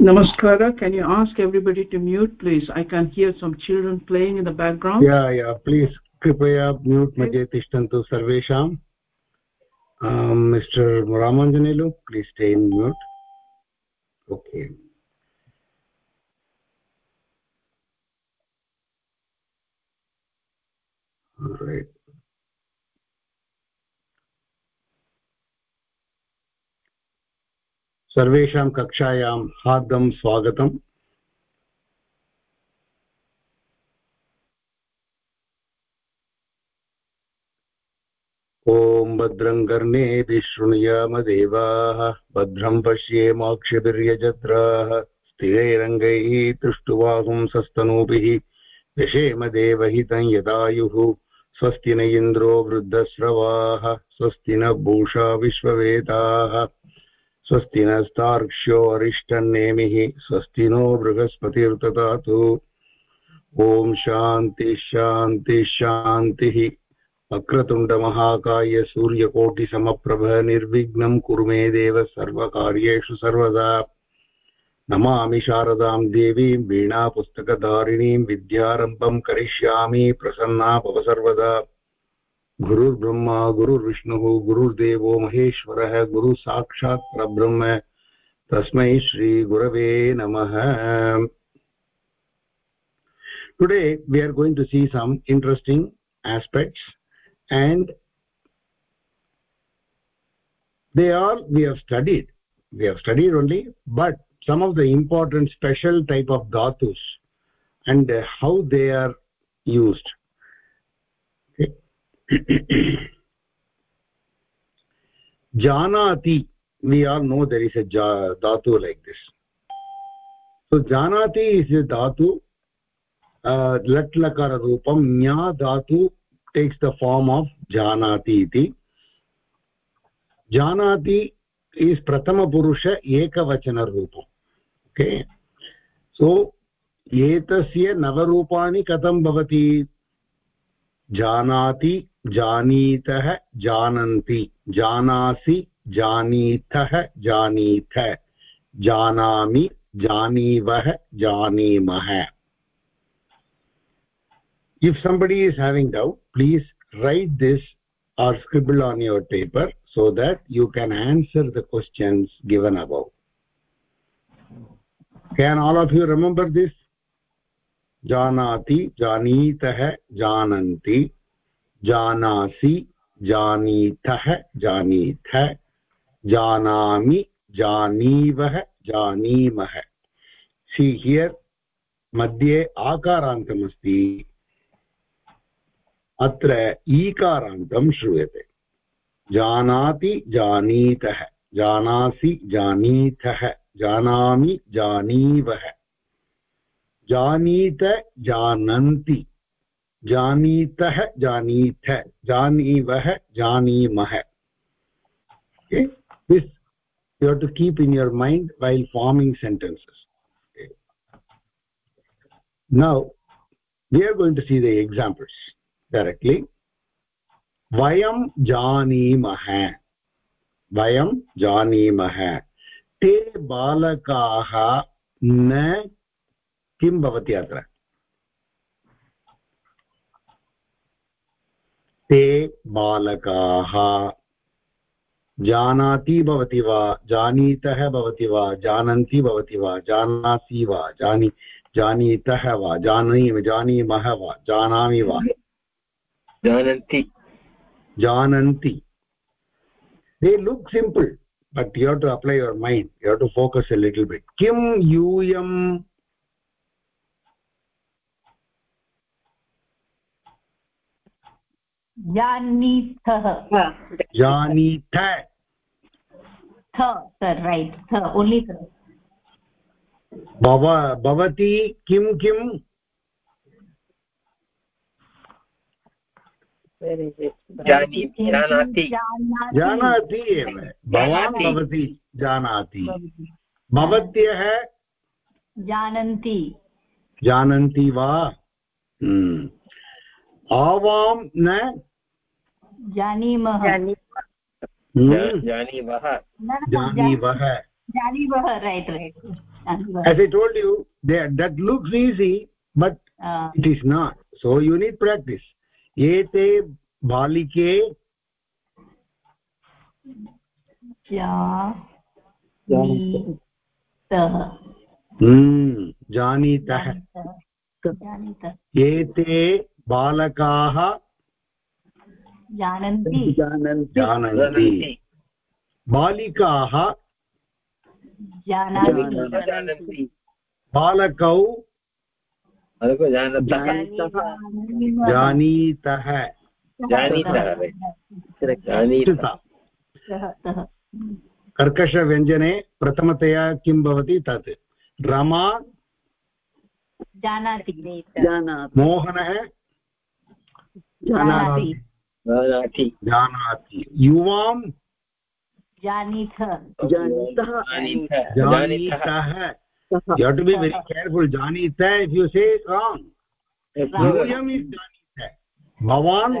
Namaskara. Can you ask everybody to mute, please? I can hear some children playing in the background. Yeah, yeah. Please, कृपया mute मध्ये तिष्ठन्तु सर्वेषाम् mister Ramanjanelu please stay in mute okay right. सर्वेषां कक्षायां हार्दं स्वागतम् ॐ भद्रं कर्णेभिः शृणुयामदेवाः भद्रं पश्येमाक्षभिर्यजत्राः स्थिरैरङ्गैः तुष्टुवाहुंसस्तनूभिः यशेमदेवहितं यदायुः स्वस्ति न इन्द्रो वृद्धस्रवाः स्वस्ति न भूषा विश्ववेदाः, स्वस्ति नस्तार्क्ष्यो अरिष्टन्नेमिः, स्वस्ति नो बृहस्पतिर्ददातु। ॐ शान्तिः शान्तिः शान्तिः। कुरु मे देव सर्वकार्येषु सर्वदा। नमामि शारदां देवीं वीणापुस्तकधारिणीं विद्यारम्भं करिष्यामि, प्रसन्ना भव सर्वदा। गुरुर्ब्रह्मा, गुरुर्विष्णुः, गुरुर्देवो महेश्वरः, गुरुसाक्षात् परब्रह्म, तस्मै श्रीगुरवे नमः। Today we are going to see some interesting aspects and they are we have studied we have studied only but some of the important special type of dhatus and uh, how they are used janati we all know there is a dhatu like this so janati is a dhatu uh, lat lakara roopam nya dhatu takes the form of janati iti janati is prathama purusha ekavachana roopam okay so एतस्य नवरूपाणि कथं भवति? जानाति, जानीतः, जानन्ति। जानासि, जानीतः, जानीथ। जानामि, जानीवः, जानीमः। If somebody is having doubt please write this or scribble on your paper so that you can answer the questions given about can all of you remember this? Janati, janitah, jananti जानासि जानीतः जानीथ जानामि जानीवः जानीमः सि here मध्ये आकारान्तमस्ति अत्र ईकारान्तं श्रूयते जानाति जानीतः जानासि जानीतः जानामि जानीवः। जानीत जानन्ति। जानीतः जानीथ। जानीवः जानीमः। This you have to keep in your mind well forming sentences now we are going to see the examples directly वयं जानीमः वयं जानीमः te balakaah न किं भवति अत्र? ते बालकाः जानाति भवति वा जानीतः भवति वा जानन्ति भवति वा जानासि वा जानी जानीतः वा जानी जानीमः वा जानामि वा? जानन्ति। जानन्ति। They look simple. But you have to apply your mind you have to focus a little bit kim yuyam जानीथः जानीथ sir right the only the भव भवती किं किं जानाति जानाति एव भवान् भवती जानाति भवत्यः जानन्ति जानन्ति वा हम्म। आवां न जानीमः Hmm. जानीमः न, जानीवः right right as i told you they, that looks easy but uh, it is not so you need practice balike hmm जानीतः। एते बालकाः जानन्ति। जानन्ति। जानन्ति। बालिकाः जानन्ति। बालकौ अनको जानतः जानीतः जानीतः जानीतः कर्कषव्यञ्जने प्रथमतया किं भवति तत् रमा जानाति मोहनः जानाति जानाति जानाति युवां जानीतः जानीतः जानीतः you have to be very careful janita if you say it wrong यूयम् is janita bhavan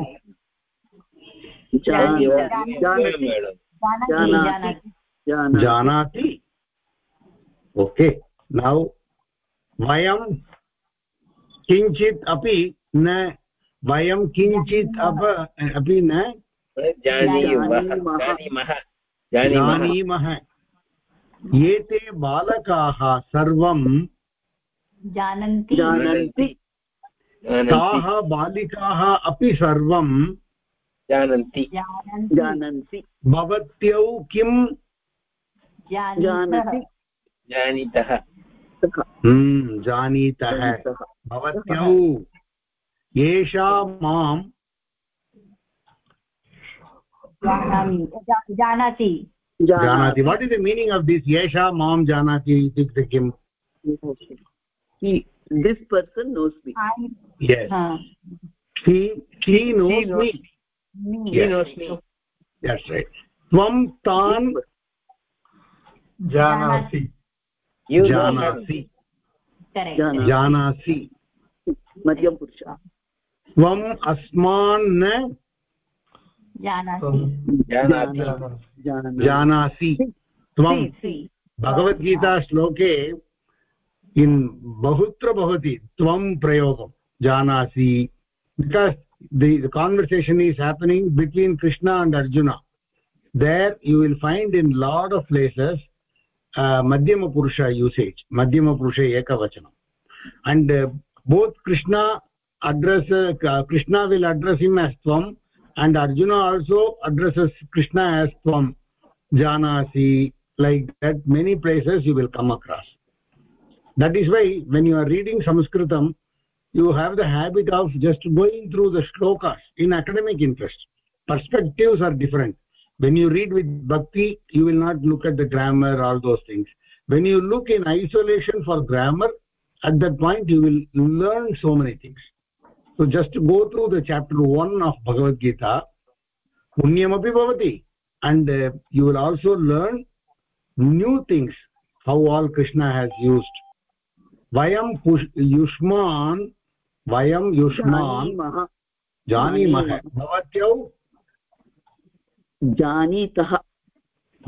janati okay now vayam किञ्चित् अपि न वयं किञ्चित् अप अपि न जानीमः एते बालकाः सर्वं जानन्ति। जानन्ति। ताः बालिकाः अपि सर्वं जानन्ति। जानन्ति। भवत्यौ किं? जानीतः जानीतः। हम्म, जानीतः। भवत्यौ। एषा माँ जानाति। जानाति। What is the meaning of this एषा माँ जानाति इत्युक्ते किम् दिस् पर्सन् नोस् मि त्वं तान् जानासि जानासि जानासि मध्यं पुरुष त्वम् अस्मान् न जानाति जानासि त्वं see. भगवद्गीताश्लोके इन् बहुत्र भवति त्वं प्रयोगं जानासि because the conversation is happening between krishna and arjuna there you will find in lot of places uh, madhyama purusha usage madhyama purusha ekavachanam and uh, both krishna address uh, krishna will address him as tvam and arjuna also addresses krishna as tvam janasi like that many places you will come across. That is why when you are reading sanskritam you have the habit of just going through the shlokas in academic interest. Perspectives are different. When you read with bhakti you will not look at the grammar all those things. When you look in isolation for grammar at that point you will learn so many things so just go through the chapter 1 of bhagavad gita punyamapi bhavati and uh, you will also learn new things how all krishna has used vayam yushman vayam yushman जानीमः भवत्यौ जानीतः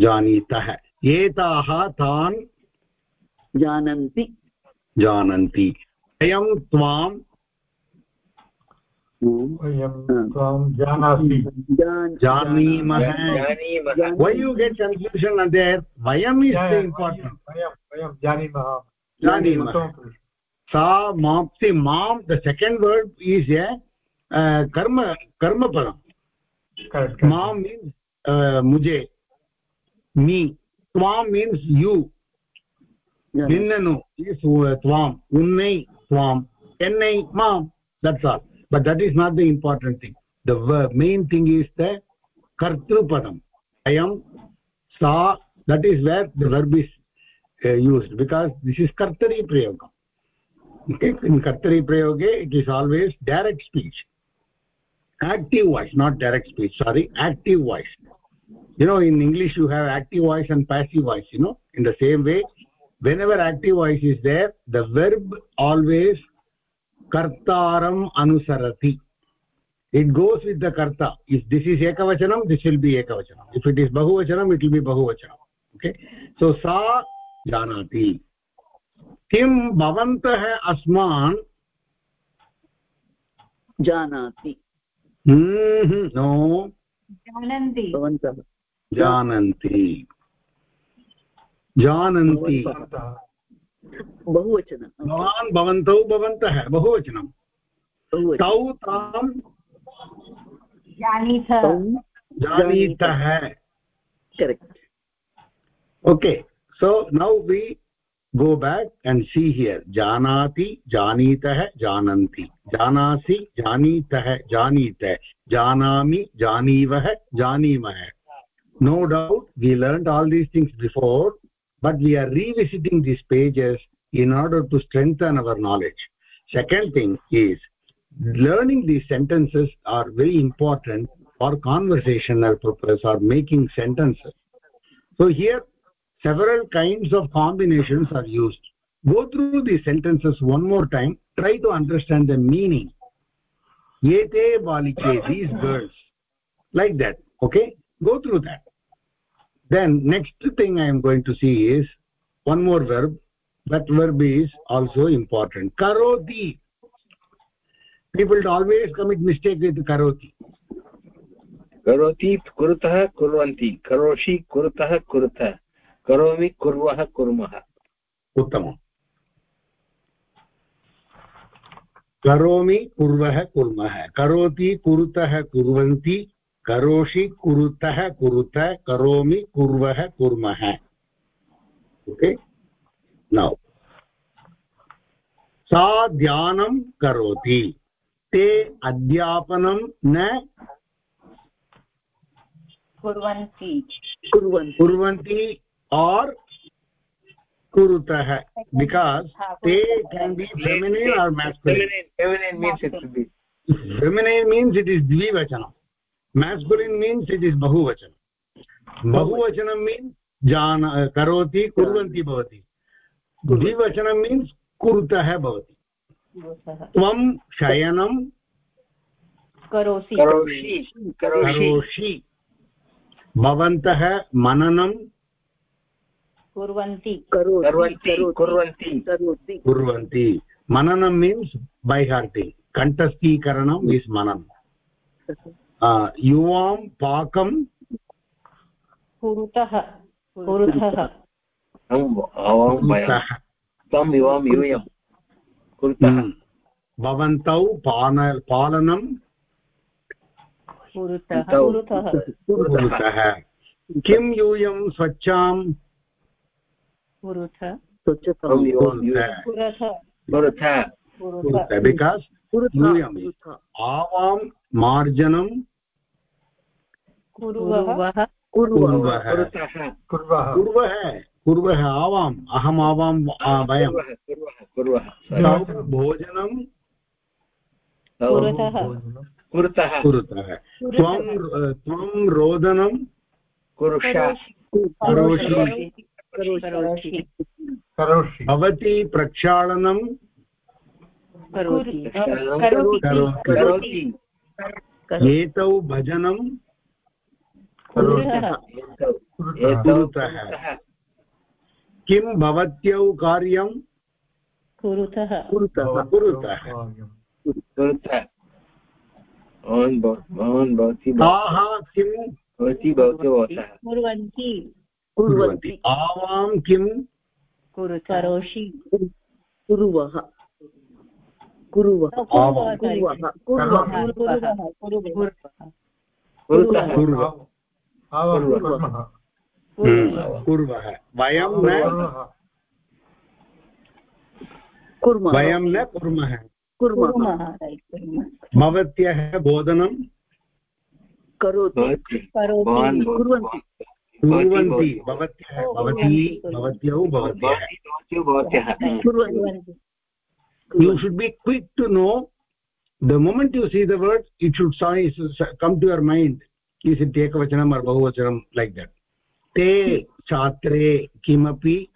जानीतः एताः तान् जानन्ति जानन्ति वयं त्वां वयं त्वां जानासि जान- जानीमः। वै यु गेट् कन्फ्यूशन् ए कर्म कर्मपदम् माम् मीन्स् मुजे मी। त्वां मीन्स् यू निन्ननु uh, त्वाम् उन्नै त्वाम् एन्नै माम् that's all but that is not the important thing. The main thing is the kartru padam i am sa that is where the verb is uh, used because this is kartari prayoga okay? In kartari prayoge it is always direct speech. Active voice not direct speech sorry active voice. You know in english you have active voice and passive voice you know in the same way. Whenever active voice is there the verb always kartaram anusarati it goes with the karta if this is ekavachanam this will be ekavachanam if it is bahuvachanam it will be bahuvachanam okay so sa janati kim किं भवन्तः अस्मान् जानाति no जानन्ति भवन्तः जानन्ति जानन्ति बहुवचनं भवान् भवन्तौ भवन्तः बहुवचनं. तौ तां जानीतः जानीतः। Correct. Okay so now we go back and see here. जानाति जानीतः जानन्ति। जानासि जानीतः जानीत। जानामि जानीवः जानीमः। No doubt we learned all these things before but we are revisiting these pages in order to strengthen our knowledge. Second thing is learning these sentences are very important for conversational purpose or making sentences. So here several kinds of combinations are used. Go through these sentences one more time. Try to understand the meaning. Ete balike these girls. Like that okay? Go through that then next thing i am going to see is one more verb that verb is also important karoti people always commit mistake with karoti करोति कुरुतः कुर्वन्ति करोषि कुरुतः कुरुतः करोमि कुर्वः कुर्मः उत्तमम् करोमि कुर्वः कुर्मः करोति कुरुतः कुर्वन्ति करोषि कुरुतः कुरुत करोमि कुर्वः कुर्मः। ओके? नौ सा ध्यानं करोति ते अध्यापनं न कुर्वन्ति। कुर्वन्ति कुर्वन्ति आर् कुरुतः। बिकास् ते can be feminine or masculine feminine means it is द्विवचनम् masculine means it is बहुवचनं बहुवचनं मीन्स् जान करोति कुर्वन्ति भवति द्विवचनं मीन्स् कुरुतः भवति त्वं शयनं करोषि भवन्तः मननं कुर्वन्ति मननं मीन्स् बैहार्टिङ्ग् कण्ठस्थीकरणम् इस् मनन् युवां पाकं कुरुतः। कुरुतः। अहम् आवां वयं कुरुतः त्वं युवां यूयं कुरुतः। भवन्तौ पान पालनं तौ। कुरुतः। किं यूयं स्वच्छां? स्वच्छतां। बिकास् कुरुता। आवां मार्जनं। कुर्वः? कुर्वः? कुर्वः कुरुतः। कुर्वः। कुर्वः? आवाम्। अहम् आवां वयं कुर्वः कुर्वः भोजनं कुरुतः। कुरुतः। त्वं त्वं रोदनं करोषि। करोषि। भवती प्रक्षालनं करोति। करोति। करोति। करोति। एतौ भजनं कुरुतः एतौ कुरुतः। कुरुतः किं भवत्यौ कार्यं? कुरुतः। कुरुतः कुरुतः। ताः किं? भवती भवती कुर्वन्ति। कुर्वन्ति। आवां किं? करोषि। कुर्वः। कुर्वः कुर्वः। कुर्वः। कुर्वः। कुर्वः। वयं न कुर्मः। वयं न कुर्मः। कुर्मः। कुर्मः right, कुर्मः। भवत्यः बोधनं करोति। भवती। कुर्वन्ति। कुर्वन्ति। भवत्यः भवती। भवत्यौ भवत्यः। भवती भवत्यौ भवत्यः। कुर्वन्ति। You should be quick to know. The moment you see the word it should say- come to your mind. Is इति एकवचनं बहुवचनं लैक् देट् ते छात्रे किमपि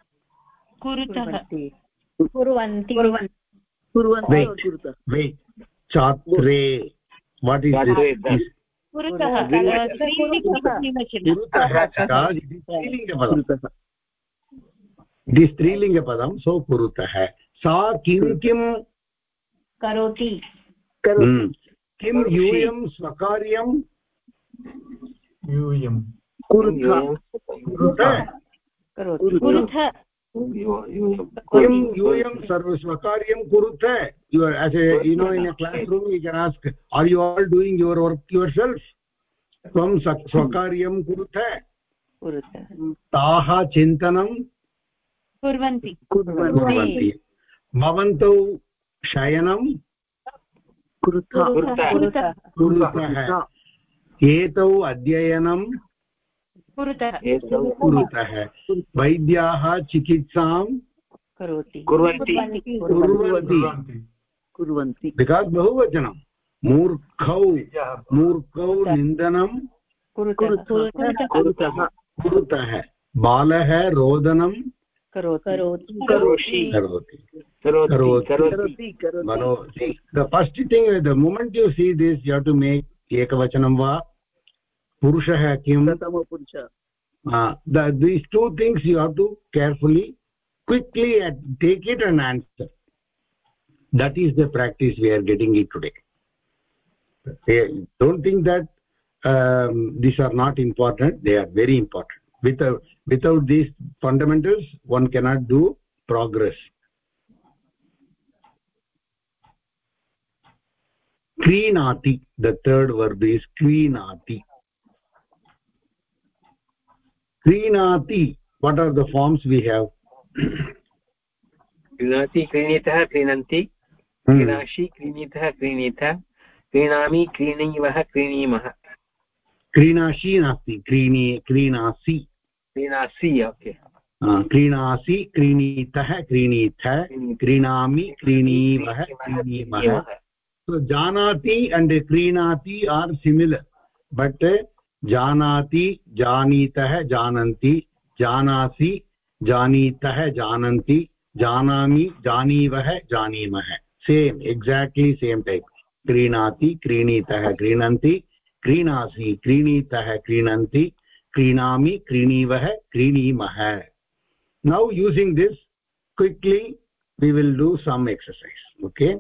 छात्रे वाट् इस् इति स्त्रीलिङ्गपदं सो कुरुतः। सा किं किं? करोति। hmm. किं यूयं स्वकार्यं? यूयं कुरुतः कुरुतः करोति। पुरतः किं यूयं सर्व स्वकार्यं कुरुत you are as a you know in a classroom you can ask are you all doing your work yourself? त्वं स्वकार्यं कुरुत ताः चिन्तनं कुर्वन्ति कुर्वन्ति भवन्तौ शयनं कुरुतः एतौ अध्ययनं पुरतः एतौ कुरुतः वैद्याः चिकित्सां करोति। कुर्वन्ति। कुर्वन्ति। कुर्वन्ति। बिकास् बहुवचनं। मूर्खौ मूर्खौ निन्दनं कुरुतः कुरुतः कुरुतः बालः रोदनं करोति। करोति। करोति। करोति। करोति। करोति। करोति। मनोति the first thing the moment you see this you to make एकवचनं वा? पुरुषः किं प्रथमपुरुष। These two things you have to carefully quickly take it and answer that is the practice we are getting it today don't think that these are not important they are very important with without these fundamentals one cannot do progress krinati the third verb is krinati krinati what are the forms we have? क्रीणाति क्रीणीतः क्रीणन्ति. क्रीणाषि क्रीणीतः क्रीणीत क्रीणामि क्रीणीवः क्रीणीमः क्रीणासि नास्ति क्रीणी क्रीणासि क्रीणासि okay क्रीणासि क्रीणीतः क्रीणीथ क्रीणामि क्रीणीमः क्रीणीमः so janati and krinati are similar but janati janitah jananti janasi janitah jananti janami janivah janimah same exactly same type krinati krinitah krinanti क्रीणासि क्रीणीतः क्रीणन्ति क्रीणामि क्रीणीवः क्रीणीमः now using this quickly we will do some exercise okay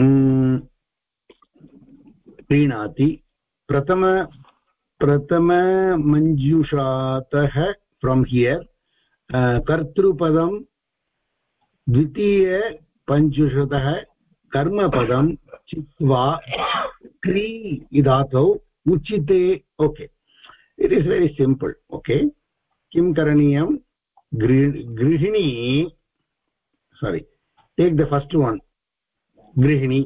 mm, क्रीणाति प्रथम प्रथममञ्जूषातः from here कर्तृपदं द्वितीयपञ्जुषतः कर्मपदं चित्वा क्री धातौ उचिते okay it is very simple okay किं करणीयं? गृहिणी सारि टेक् द फस्ट् वन् गृहिणी,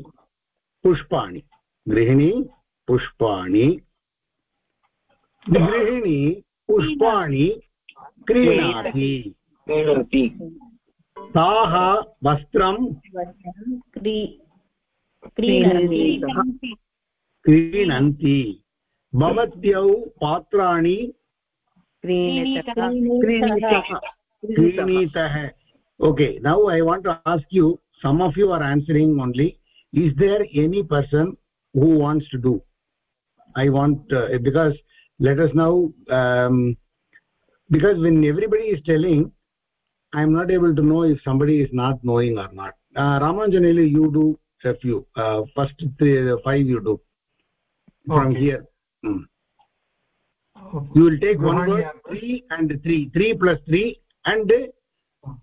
पुष्पाणि. गृहिणी पुष्पाणि गृहिणी पुष्पाणि क्रीणाति। क्रीणाति। ताः वस्त्रं क्रीणन्ति। भवत्यौ पात्राणि क्रीणीतः। Okay now I want to ask you some of you are answering only is there any person who wants to do. I want uh, because let us now um, because when everybody is telling i am not able to know if somebody is not knowing or not. Uh, ramanjaneli you do a few uh, first three, five you do from okay. here. Mm. you will take one word three and three. Three plus three and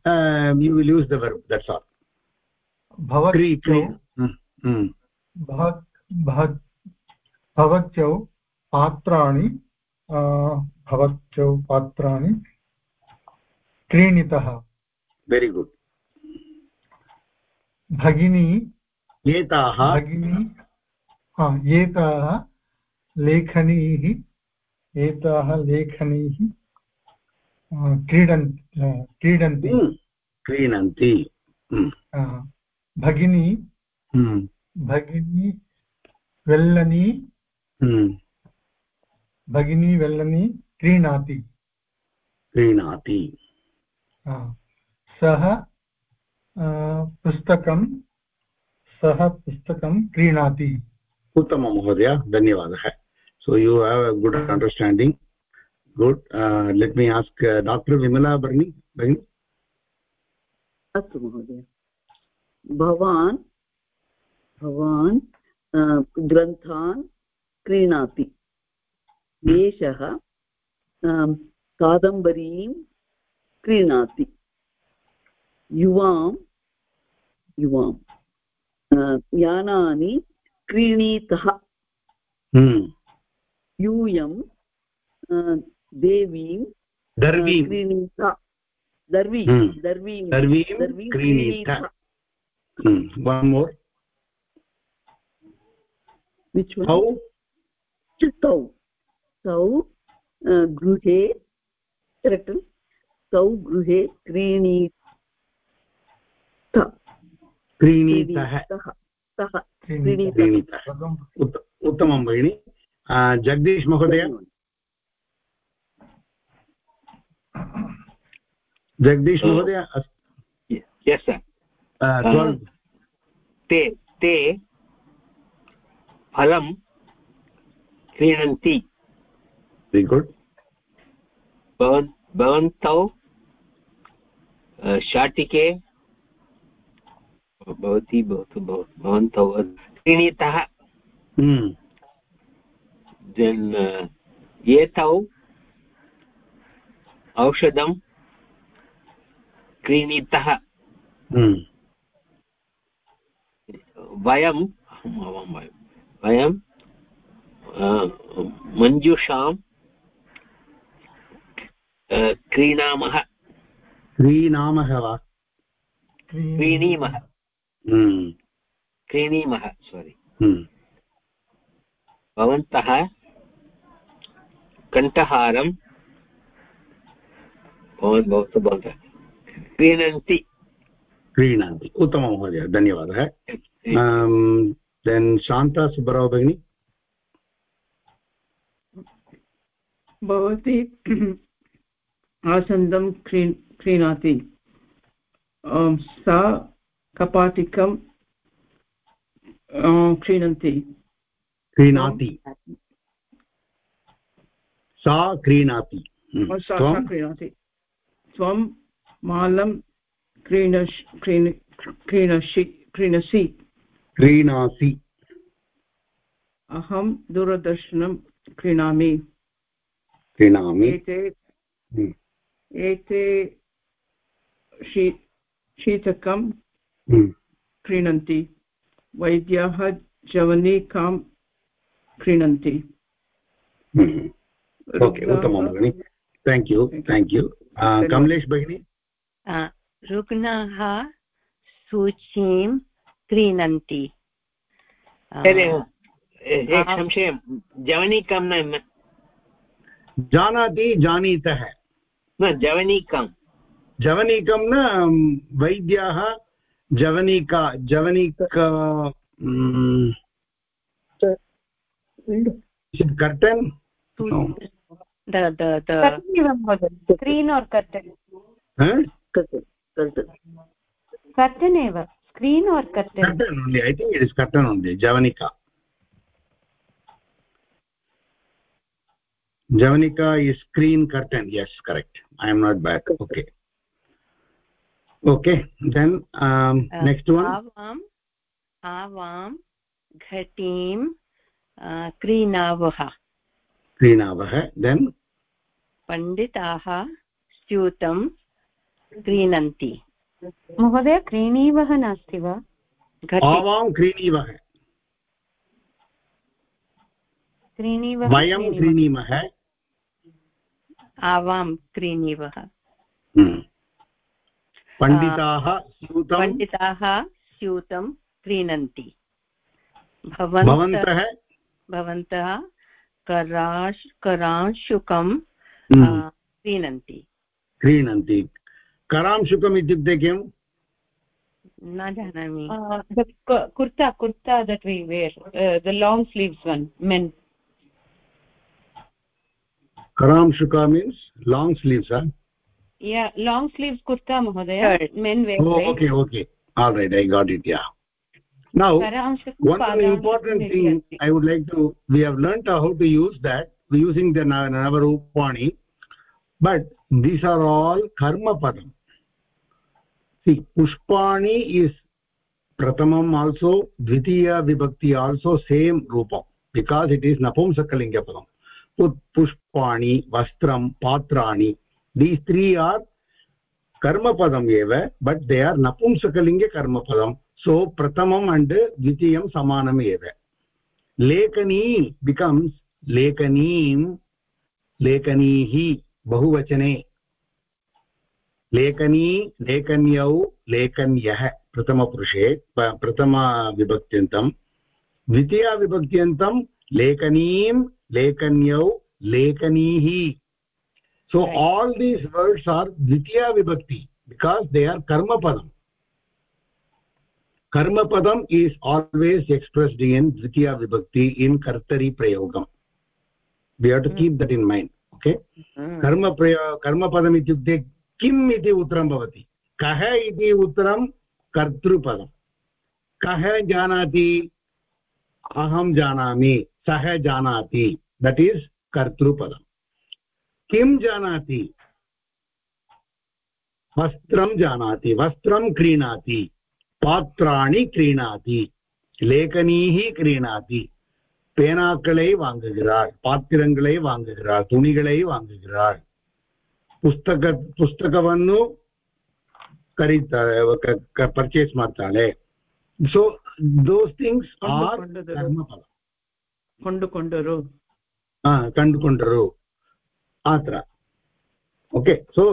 um, you will use the verb. That's all. Bhavat भवत्यौ. भवत् भवत् भवत्यौ पात्राणि भवत्यौ पात्राणि क्रीणितः very good भगिनी एताः भगिनी हा, एताः लेखनीः एताः लेखनीः क्रीडन् क्रीडन्ति Hmm. क्रीणन्ति Hmm. भगिनी Hmm. भगिनी वेल्लनी भगिनी वेल्लनी क्रीणाति क्रीणाति सः पुस्तकं सः पुस्तकं क्रीणाति उत्तमं महोदय धन्यवादः so you have a good understanding good let me ask doctor Vimala भगिनी भगिनि अस्तु महोदय। भवान् भवान् ग्रन्थान् क्रीणाति। एषः कादम्बरीं क्रीणाति। युवां युवां यानानि क्रीणीतः। यूयं देवीं क्रीणीत। दर्वी दर्वी दर्वीं क्रीणीत। How तौ तौ गृहे करेक्ट् तौ गृहे क्रीणीत क्रीणीतः उत्तमं भगिनि जगदीश महोदय जगदीश महोदय यस् ते ते फलं क्रीणन्ति। वेरि गुड् भवन्तौ शाटिके भवती भवतु भवन्तौ क्रीणीतः। देन् एतौ औषधं क्रीणीतः। वयं वयं मञ्जुषां क्रीणामः। क्रीणामः वा? क्रीणीमः। क्रीणीमः सोरि भवन्तः कण्ठहारं भवन् भवतु भवन्तः क्रीणन्ति। क्रीणन्ति। उत्तमं महोदय धन्यवादः। देन् शान्ता सुब्बराव् भगिनी भवती आसन्दं क्री क्रीणाति सा कपाटिकं क्रीणन्ति क्रीणाति सा क्रीणाति क्रीणाति त्वं मालं क्रीणश् क्रीण क्रीणसि क्रीणसि क्रीणासि। अहं दूरदर्शनं क्रीणामि। क्रीणामि। एते एते शी शीतकं क्रीणन्ति। वैद्याः जवनिकां क्रीणन्ति। ओके उत्तमं भगिनि। Thank you thank you Kamlesh भगिनी? रुग्णाः सूचीं क्रीणन्ति। संशयं जवनिकां न जानाति जानीतः। न जवनिकां जवनीकं न वैद्याः जवनिका जवनिक curtain? Screen or curtain. Curtain एव। Screen or curtain curtain only I think it is curtain only जवनिका javanika is screen curtain yes correct i am not back okay okay then um, uh, next one avam avam ghatim uh, क्रीणावः क्रीणावः then पण्डिताः स्यूतं क्रीणन्ति महोदय क्रीणीवः नास्ति वा? आवां क्रीणीवः। क्रीणीवः वयं क्रीणीमः। आवां क्रीणीवः। पण्डिताः स्यूतं पण्डिताः स्यूतं क्रीणन्ति। भवन्तः भवन्तः? कराश् करांशुकं क्रीणन्ति। क्रीणन्ति। करांशुकम् इत्युक्ते किम् न जानामि kurta kurta that we wear the long sleeves one men karamshuka means long sleeves huh yeah long sleeves kurta mahodaya men wear oh, okay okay all right i got it yeah now करांशकं one important पादांशकम् thing इति i would like to we have learnt how to use that using the Na- navarupani but these are all karma padam See pushpani is pratamam also dvitiya vibhakti also same rupam because it is napumsakalinga padam Put- pushpani vastram patrani these three are karma padam eva but they are napumsakalinga karma padam so pratamam and dvitiyam samanam eva lekani becomes lekaneem lekanihi bahuvachane लेखनी लेखन्यौ लेखन्यः प्रथमपुरुषे प्रथमविभक्त्यन्तं। द्वितीयाविभक्त्यन्तं लेखनीं लेखन्यौ लेखनीः so all these words are द्वितीयाविभक्ति because they are कर्मपदम् कर्मपदम् ईस् आल्वेस् एक्स्प्रेस्ड् इन् द्वितीयाविभक्ति इन् कर्तरि प्रयोगम् we have to keep that in mind okay कर्मप्रयो कर्मपदम् इत्युक्ते किम् इति उत्तरं भवति कः इति उत्तरं कर्तृपदं कः जानाति अहं जानामि सः जानाति दट् इस् कर्तृपदं किं जानाति वस्त्रं जानाति वस्त्रं क्रीणाति पात्राणि क्रीणाति लेखनीः क्रीणाति பேனாக்களை வாங்குகிறாள் பாத்திரங்களை வாங்குகிறாள் துணிகளை வாங்குகிறாள் ಪುಸ್ತಕ ಪುಸ್ತಕವನ್ನು ಕರೀತಾರೆ ಪರ್ಚೇಸ್ ಮಾಡ್ತಾಳೆ ಸೊ ದೋಸ್ ಥಿಂಗ್ಸ್ ಆರ್ ಕೊಂಡುಕೊಂಡರು ಕರ್ಮಫಲ ಕೊಂಡುಕೊಂಡರು ಹಾ ಕಂಡುಕೊಂಡರು ಆತರ okay so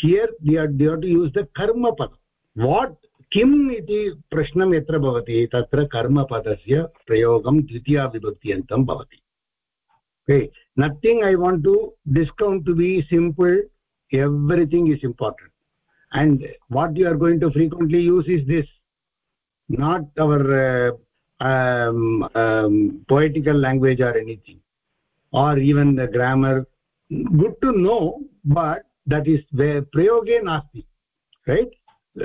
here the are the are to use the ಕರ್ಮಪದ what किम् इति प्रश्नं यत्र भवति तत्र कर्मपदस्य प्रयोगं द्वितीयाविभक्त्यन्तं भवति okay nothing i want to discount to be simple everything is important. And what you are going to frequently use is this. Not our uh, um, um, poetical language or anything. Or even the grammar. Good to know but that is where prayoge nasti right?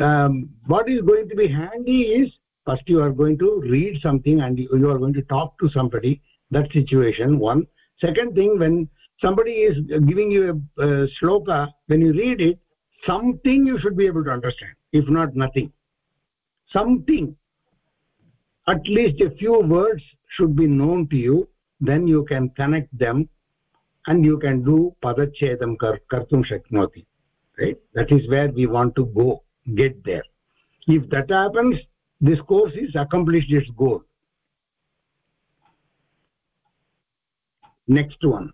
Um, what is going to be handy is first you are going to read something and you, you are going to talk to somebody. That situation one. Second thing when somebody is giving you a uh, shloka when you read it something you should be able to understand if not nothing. Something. At least a few words should be known to you then you can connect them and you can do padachedam kar kartum shaknoti right? That is where we want to go get there. If that happens this course is accomplished its goal next one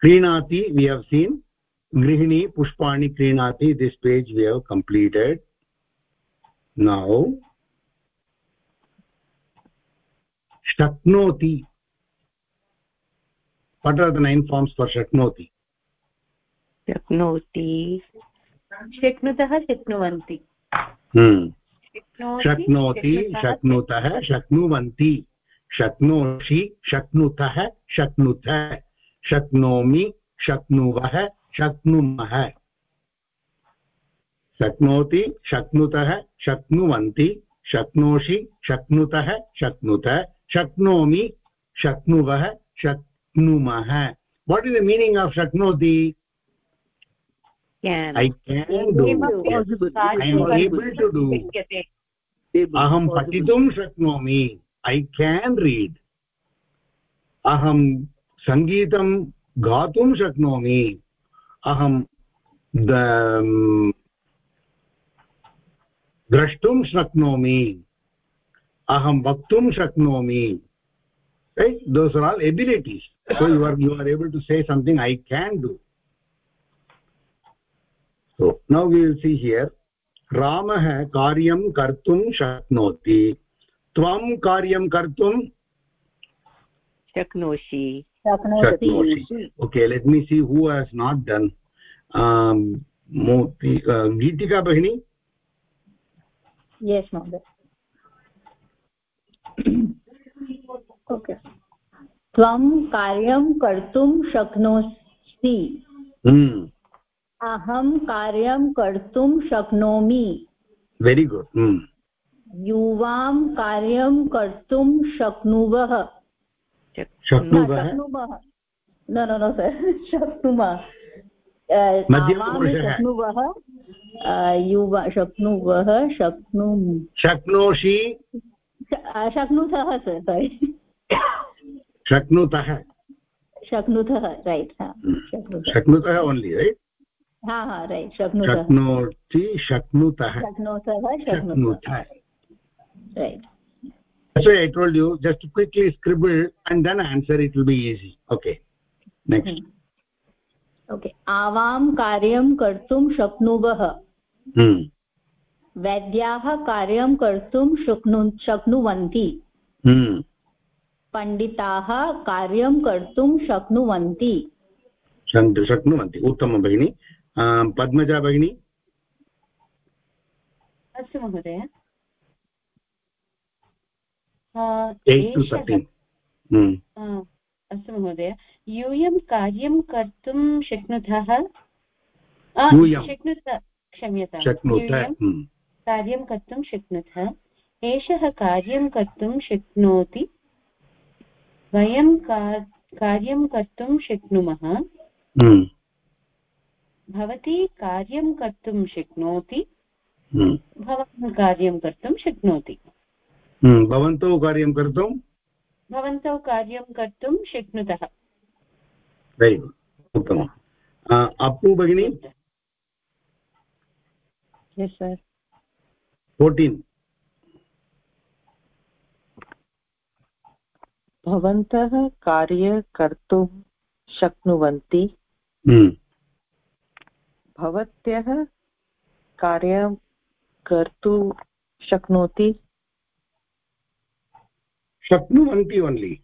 क्रीणाति वि have seen गृहिणी पुष्पाणि क्रीणाति this page we have completed now शक्नोति। What are the nine forms for शक्नोति? शक्नोति। शक्नुतः शक्नुवन्ति। hmm. शक्नोति शक्नुतः शक्नुवन्ति। शक्नोषि शक्नुतः शक्नुतः। शक्नोमि शक्नुवः शक्नुमः। शक्नोति शक्नुतः शक्नुवन्ति शक्नोषि शक्नुतः शक्नुत शक्नोमि शक्नुवः शक्नुमः। What is the meaning of shaknoti can i can do. I am able to do. शक्यते अहं पठितुं शक्नोमि। ऐ केन् रीड् अहं सङ्गीतं गातुं शक्नोमि अहं द्रष्टुं शक्नोमि अहं वक्तुं शक्नोमि right those are all abilities so you are you are able to say something i can do so now we will see here रामः कार्यं कर्तुं शक्नोति त्वं कार्यं कर्तुं शक्नोषि okay let me see who has not done Geetika भगिनी त्वं कार्यं कर्तुं शक्नोसि अहं कार्यं कर्तुं शक्नोमि वेरि गुड् युवां कार्यं कर्तुं शक्नुवः शक्नुमः? न न न सर् शक्नुमः। शक्नुवः। युवा शक्नुवः शक्नु शक्नोषि? शक्नुतः सर् सोरि शक्नुतः। शक्नुतः रैट् शक्नुतः। ओन्लि रैट् हा हा रैट् शक्नुतः शक्नोति। शक्नुतः शक्नोतः। शक्नुतः। Right. That's why i told you just quickly scribble and then answer it will be easy okay next hmm. okay आवां कार्यं कर्तुं शक्नुवः hmm. वैद्याः कार्यं कर्तुं शक्नु शक्नुवन्ति hmm. पण्डिताः कार्यं कर्तुं शक्नुवन्ति शक्नुवन्ति उत्तमं भगिनि पद्मजा भगिनी अस्तु महोदय अस्तु महोदय यूयं कार्यं कर्तुं शक्नुतः? शक्नुत क्षम्यतां कार्यं कर्तुं शक्नुतः? एषः कार्यं कर्तुं शक्नोति? वयं कार्यं कर्तुं शक्नुमः? भवती कार्यं कर्तुं शक्नोति? भवान् कार्यं कर्तुं शक्नोति? भवन्तौ कार्यं कर्तुं? भवन्तौ कार्यं कर्तुं शक्नुतः। वेरि गुड् उत्तमम्। अप्पु भगिनि? फोर्टीन् भवन्तः कार्य कर्तुं शक्नुवन्ति। हम्म। भवत्यः कार्यं कर्तुं शक्नोति। शक्नुवन्ति ओन्लि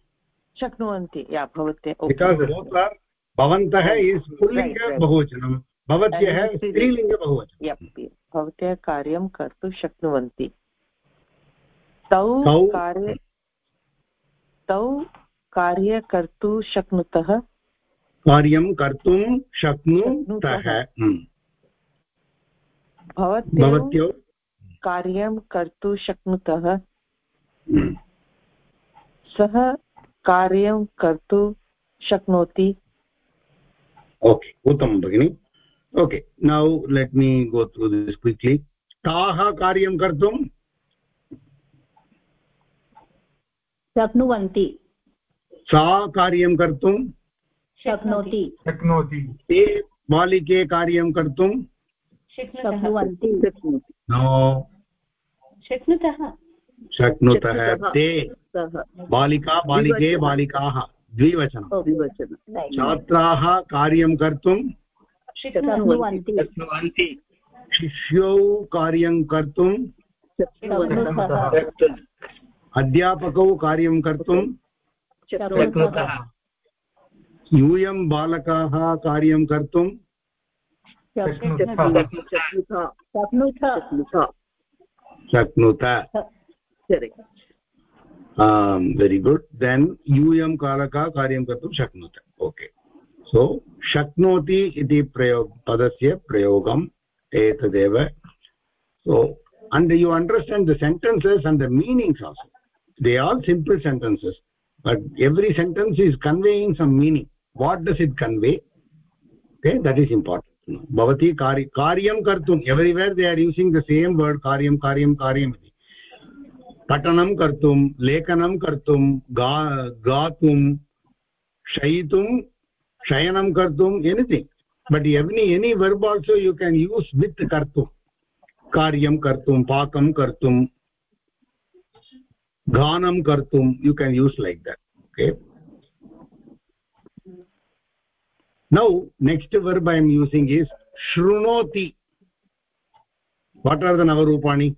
शक्नुवन्ति या भवत्य भवन्तः इस् पुल्लिङ्ग बहुवचनं भवत्यः स्त्रीलिङ्ग बहुवचनं। भवत्यः कार्यं कर्तुं शक्नुवन्ति। तौ कार्य तौ कार्य कर्तुं शक्नुतः? कार्यं कर्तुं शक्नुतः। हम्म। भवत्यौ कार्यं कर्तुं शक्नुतः? हम्म। सः कार्यं कर्तुं शक्नोति। ओके उत्तमं भगिनि। Okay now let me go through this quickly काः कार्यं कर्तुं? शक्नुवन्ति। सा कार्यं कर्तुं? शक्नोति। शक्नोति। ते बालिके कार्यं कर्तुं? शक्नुवन्ति। शक्नुतः। शक्नुतः ते बालिका बालिके बालिकाः द्विवचनं। छात्राः कार्यं कर्तुं शक्नुवन्ति। शिष्यौ कार्यं कर्तुं अध्यापकौ कार्यं कर्तुं यूयं बालकाः कार्यं कर्तुं शक्नुत। वेरि गुड् देन् यूयं कालका कार्यं कर्तुं शक्नुत ओके सो शक्नोति इति प्रयोग पदस्य प्रयोगम् एतदेव so and you understand the sentences and the meanings also they are simple sentences but every sentence is conveying some meaning what does it convey okay that is important bhavati karyam kartum everywhere they are using the same word karyam karyam karyam पठनं कर्तुं, लेखनं कर्तुं, गा, गातुं, शयितुं, शयनं कर्तुम् anything but any any verb also you can use with कर्तुं. कार्यं कर्तुं, पाकं कर्तुं, गानं कर्तुं you can use like that okay now next verb I am using is शृणोति वाट् आर् द नवरूपाणि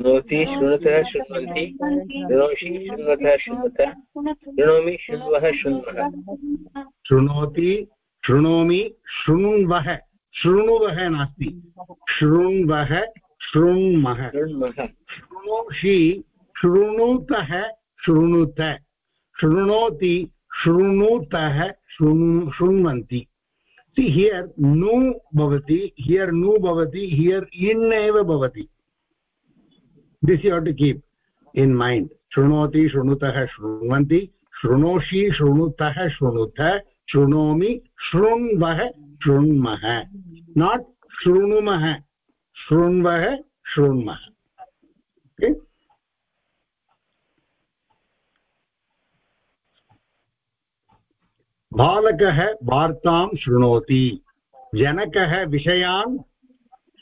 शृणोति शृणुतः शृण्वन्ति शृणोषि शृण्वतः शृण्वत शृणोमि शृण्वः शृण्वः। शृणोति शृणोमि शृण्वः शृणुवः नास्ति शृण्वः शृण्मः। शृणोषि शृणुतः शृणुत शृणोति शृणुतः शृण्वन्ति। See here nu bhavati here nu bhavati here in eva bhavati this you have to keep in mind. शृणोति शृणुतः शृण्वन्ति शृणोषि शृणुतः शृणुत शृणोमि शृण्वः शृण्मः नाट् शृणुमः शृण्वः शृण्मः? बालकः वार्तां शृणोति जनकः विषयान्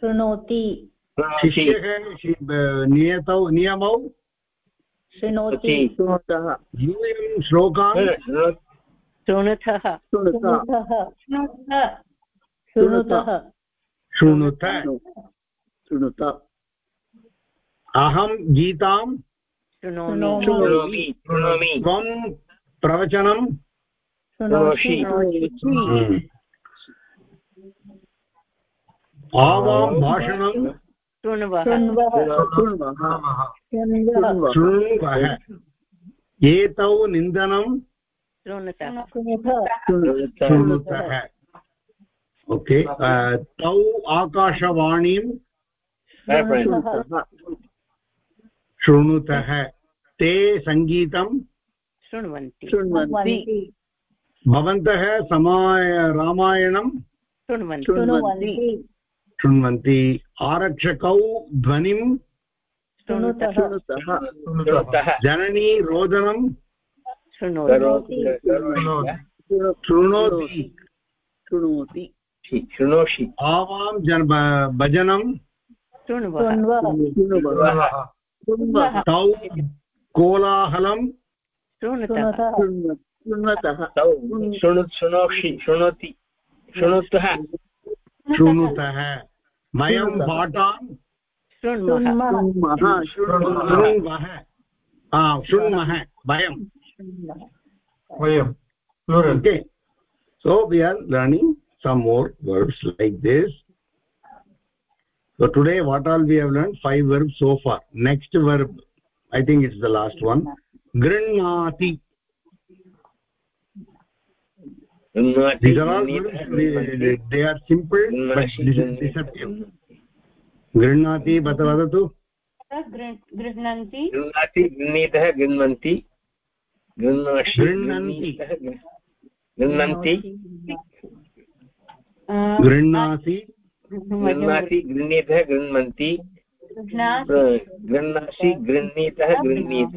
शृणोति नियतौ नियमौ? शृणोति यूयं श्लोकान्? शृणुतः शृणुतः शृणुतः शृणुत शृणुत अहं गीतां शृणोमि त्वं प्रवचनं शृणोषि। आवां भाषणं शृण्वः। एतौ निन्दनं शृणुतः। ओके तौ आकाशवाणीं शृणुतः। ते सङ्गीतं शृण्वन्ति। शृण्वन्ति। भवन्तः समाय रामायणं शृण्वन्ति। शृण्वन्ति। आरक्षकौ ध्वनिं शृणुतः। जननी रोदनं शृणोति। शृणोति। शृणोषि। आवां जन भजनं तौ कोलाहलं शृणुतः। शृणोषि। शृणोति। शृणुतः। शृणुतः। वयं पाठान् शृण्मः शृण्मः शृण्मः शृण्वः आ, शृण्मः वयं वयं plural okay so we are learning some more verbs like this so today what all we have learned five verbs so far next verb i think it's the last one grinnati these are all they, they are simple but deceptive grinnati bata vadatu गृह्णन्ति गृह्णाति गृह्णीतः गृह्णन्ति। गृह्णन्ति गृह्णासि गृह्णाति गृह्णीतः गृह्णन्ति गृह्णासि गृह्णीतः गृह्णीत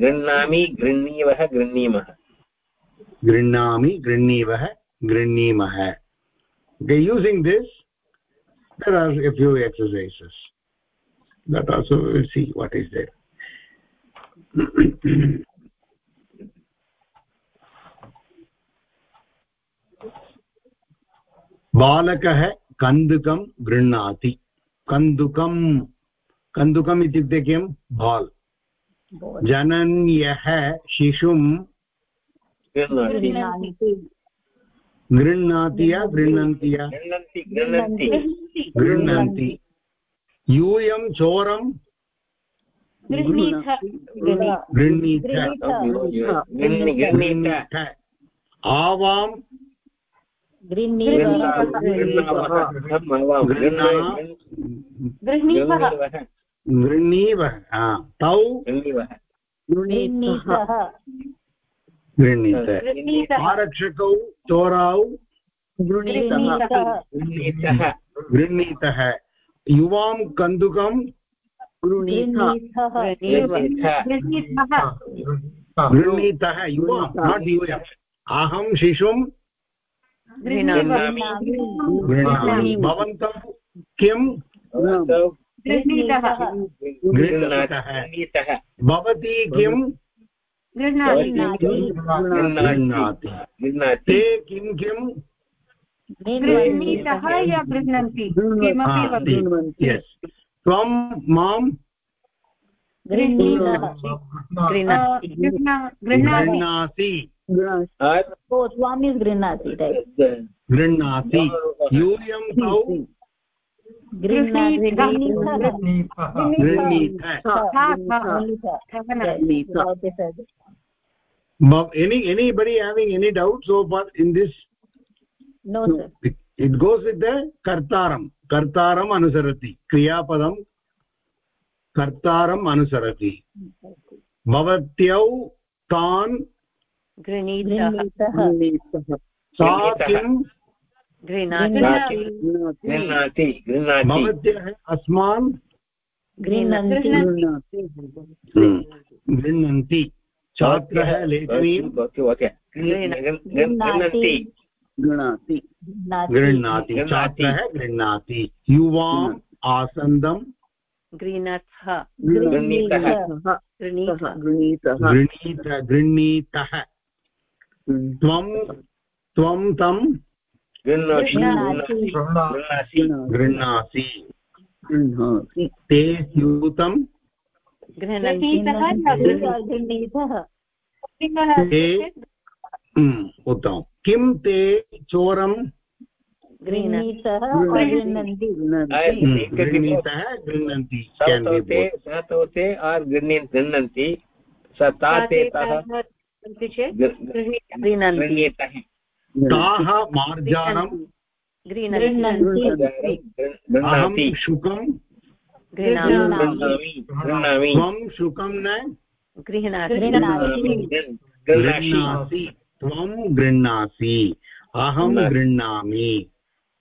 गृह्णामि गृह्णीवः गृह्णीमः गृह्णामि गृह्णीवः गृह्णीमः okay using this there are a few exercises that also we will see what is there बालकः कन्दुकं गृह्णाति कन्दुकं कन्दुकम् इत्युक्ते किं बाल् जनन्यः शिशुं गृह्णाति या गृह्णन्ति या गृह्णन्ति यूयं चोरं। गृह्णीथ। गृह्णीत आवां। गृह्णावः। तौ। गृह्णीत गृह्णीतः आरक्षकौ चोरौ गृह्णीतः गृह्णीतः युवां कन्दुकं गृह्णीतः युवा नाट् यूयम् अहं शिशुं गृह्णामि भवन्तौ किं गृह्णीतः भवती किं गृह्णाति ते किं किं? गृह्णीतः या गृह्णन्ति? किमपि त्वं माँ गृह्णीतः गृह्णाति। गृह्णाति। गृह्णासि गृह्णाति। गृह्णासि यूयं तौ गृह्णीत। Any anybody having any doubt so far in this no sir it, it goes with the kartaram kartaram anusarati kriyapadam kartaram anusarati भवत्यौ तान् सा किं भवत्यः अस्मान् गृह्णन्ति छात्रः लेखनीं गृह्णाति गृह्णाति। छात्रः गृह्णाति युवाम् आसन्दं गृह्णीतः गृणीतः गृणीतः गृह्णीतः त्वं त्वं तं। गृह्णाति गृह्णासि ते स्यूतं गृह्णन्ति गृह्णीतः ते हम्म, उत्तमं। किं ते चोरं? गृह्णीतः गृह्णन्ति हम्म, सतोते गृह्णन्ति। तः गृह्णीतः। ताः मार्जानं गृह्णन्ति। शुकं गृह्णामि। त्वं शुकं न गृह्णासि। त्वं गृह्णासि। अहं गृह्णामि।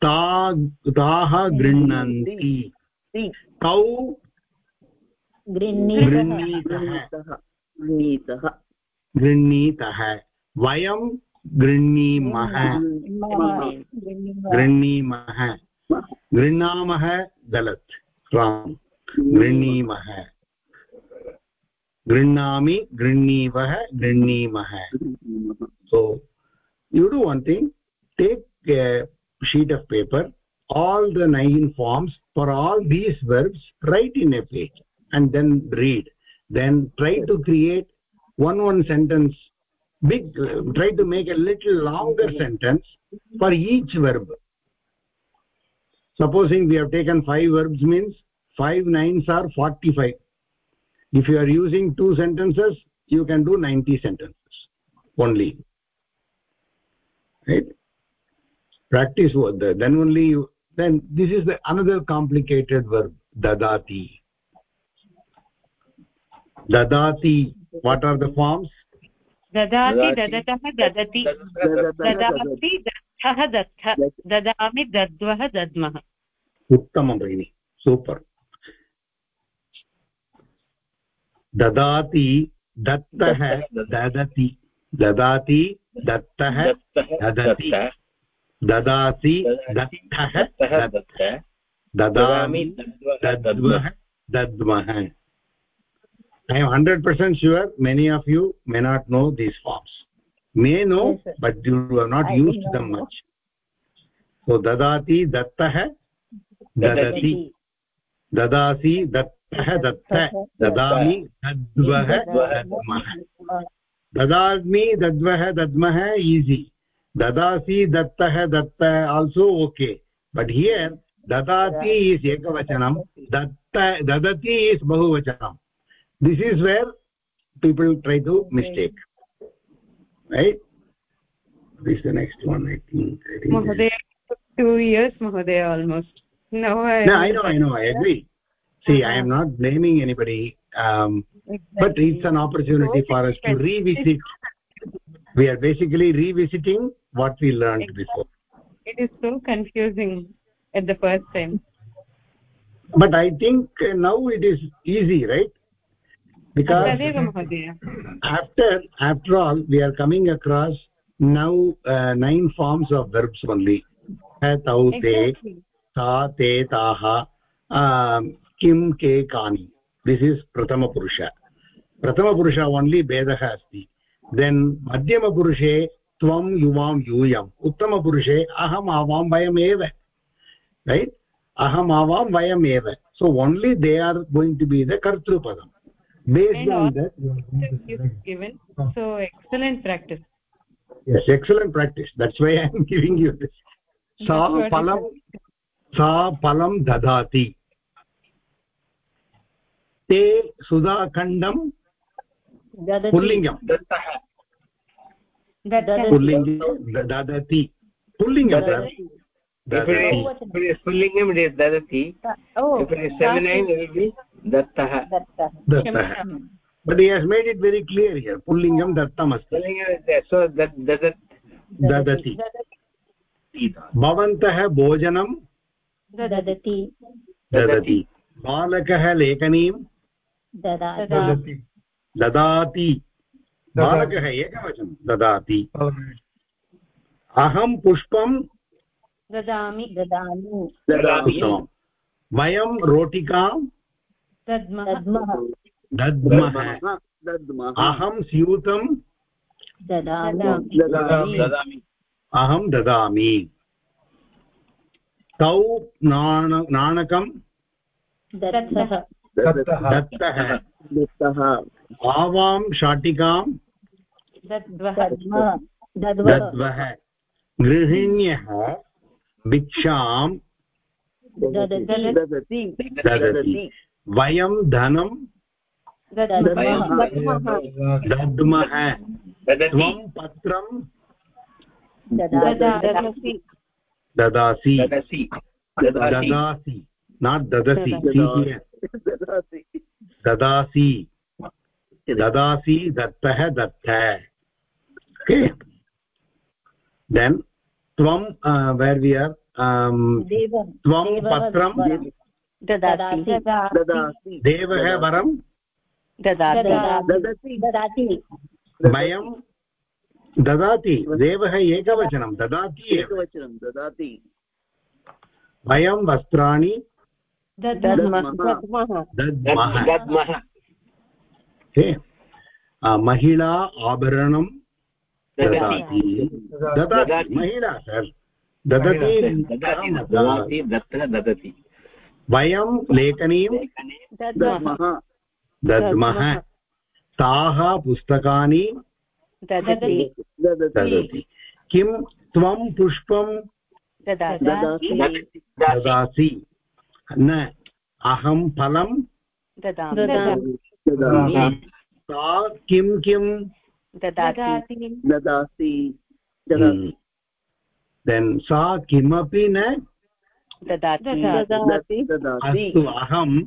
ता ताः गृह्णन्ति। तौ गृह्णीतः। गृह्णीतः। गृह्णीतः। वयं गृह्णीमः। गृह्णीमः। गृह्णामः। गलत् राम् गृह्णीमः गृह्णामि गृह्णीवः गृह्णीमः so you do one thing take a sheet of paper all the nine forms for all these verbs write in a page and then read then try to create one one sentence big uh, try to make a little longer sentence for each verb supposing we have taken five verbs means five nines are 45 if you are using two sentences you can do 90 sentences only. Right? Practice what the, then only you, then this is the another complicated verb. Dadati. Dadati. What are the forms? Dadati dadatah dadati. Dadati dattah dattha dadami dadvah dadmah uttamam bhagini super. ददाति दत्तः ददति। ददाति दत्तः ददति। ददासि दत्तः ददामि दद्वः दद्मः। I am hundred percent sure many of you may not know these forms may know but you are not used them much so ददाति दत्तः ददति। ददासि दत्त। सः दत्त ददामि दद्वः दद्मः ददामि। दद्वः दद्मः ईसि ददासि दत्तः दत्त आल्सो ओके बट् हियर् ददाति इस् एकवचनं दत्त ददति इस् बहुवचनं। This is where people try to mistake right this the next one I think two years महोदय almost I know I know I agree see i am not blaming anybody um, exactly. but it's an opportunity for us to revisit. We are basically revisiting what we learned exactly. before. It is so confusing at the first time. But i think uh, now it is easy right? Because after after all we are coming across now uh, nine forms of verbs only. Tau te ta te taha um, किं के कानि? This is प्रथमपुरुष प्रथमपुरुष only भेदः अस्ति। Then मध्यमपुरुषे त्वं युवां यूयम्। उत्तमपुरुषे अहम् आवां वयमेव। रैट् अहम् आवां वयमेव। So only they are going to be the कर्तृपदम्। And given? So excellent practice. Yes excellent practice. That's why i am giving you this. सा फलं ददाति ते सुधाखण्डं पुल्लिङ्गं दत्तः दत्तः पुल्लिङ्गे ददति oh will be dattah dattah dattah but he has made it very clear here pullingam dattam asti pullingam so that dadat dadati भवन्तः भोजनं ददति ददति बालकः लेखनीं ददाति। ददति। ददाति। बालकः एकवचनं ददाति। अहं पुष्पं ददामि। ददामि। ददामि। वयं रोटिकां दद्मः। दद्मः। अहं स्यूतं ददामि। अहं ददामि। तौ नाण नाणकं दत्तः। दत्तः। दत्तः। दत्तः। आवां शाटिकां दद्वः। गृहिण्यः भिक्षां ददति। वयं धनं दद्मः। त्वं पत्रं ददासि। ददासि। नाट् ददसि। ददासि। ददासि। ददाति ददासि ददासि दत्तः दत्त। ओके देन् त्वं वेर् वि आर् त्वं पत्रं देवः वरं। ददाति वयं ददाति। देवः एकवचनं। ददाति एकवचनं। ददाति। वयं वस्त्राणि महिला आभरणं ददति। ददाति। महिला सर्। ददति ददाति ददाति ददति। वयं लेखनीं दद्मः दद्मः ताः पुस्तकानि ददति। किं त्वं पुष्पं ददासि। न अहं फलं ददामि। ददामि। सा किं किं? ददाति। ददाति। देन् सा किमपि न ददाति। ददाति। ददाति। अस्तु अहं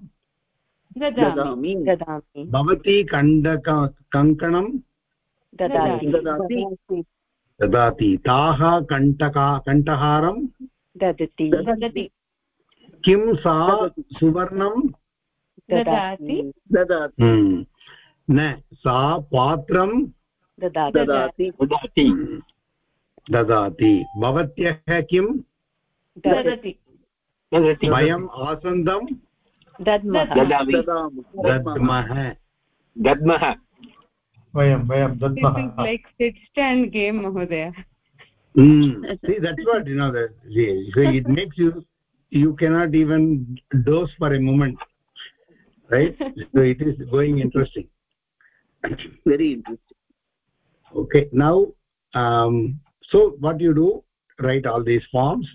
ददामि। ददामि। ददामि भवती कण्डक कङ्कणं ददाति। ददाति। ताः कण्टका कण्ठहारं ददति। ददति। किं सा सुवर्णं? ददाति। ददाति। हम्म। न सा पात्रं? ददाति। ददाति। ददाति। ददाति। भवत्यः किं? ददति। ददति। वयम् आसन्दं? दद्मः। ददामि। वयं वयं दद्मः। Like sit stand game mahodaya Hmm. See, that's what, you know, that, so it makes you, you cannot even dose for a moment, right? so it is going interesting. very interesting Okay, now, um, so what you do, write all these forms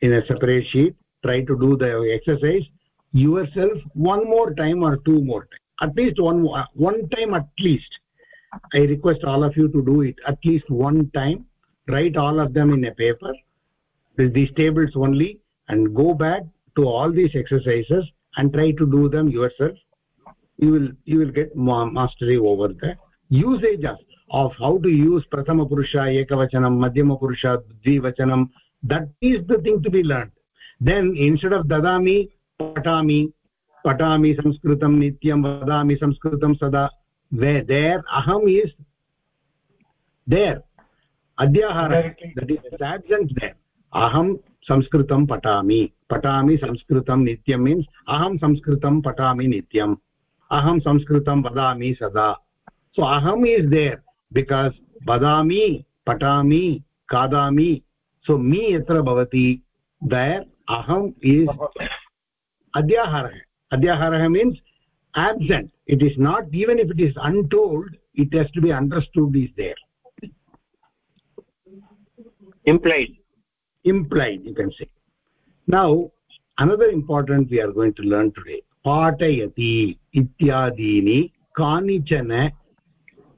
in a separate sheet, try to do the exercise yourself one more time or two more times. At least one, one time at least. I request all of you to do it at least one time write all of them in a paper with these tables only and go back to all these exercises and try to do them yourself you will you will get mastery over the usage of, how to use prathama purusha ekavachanam madhyama purusha dvivachanam that is the thing to be learned then instead of dadami patami patami sanskritam nityam vadami sanskritam sada where there aham is there अद्याहारः that is absent there अहं संस्कृतं पठामि। पठामि संस्कृतं नित्यं means अहं संस्कृतं पठामि नित्यम्। अहं संस्कृतं वदामि सदा। सो अहम् इस् देर् बिकास् वदामि, पठामि, खादामि। सो मी यत्र भवति देर् अहम् इस् अद्याहारः अद्याहारः means absent. It is not, even if it is untold, it has to be understood is there. Implied. Implied you can say now another important we are going to learn today पाठयति इत्यादीनि कानिचन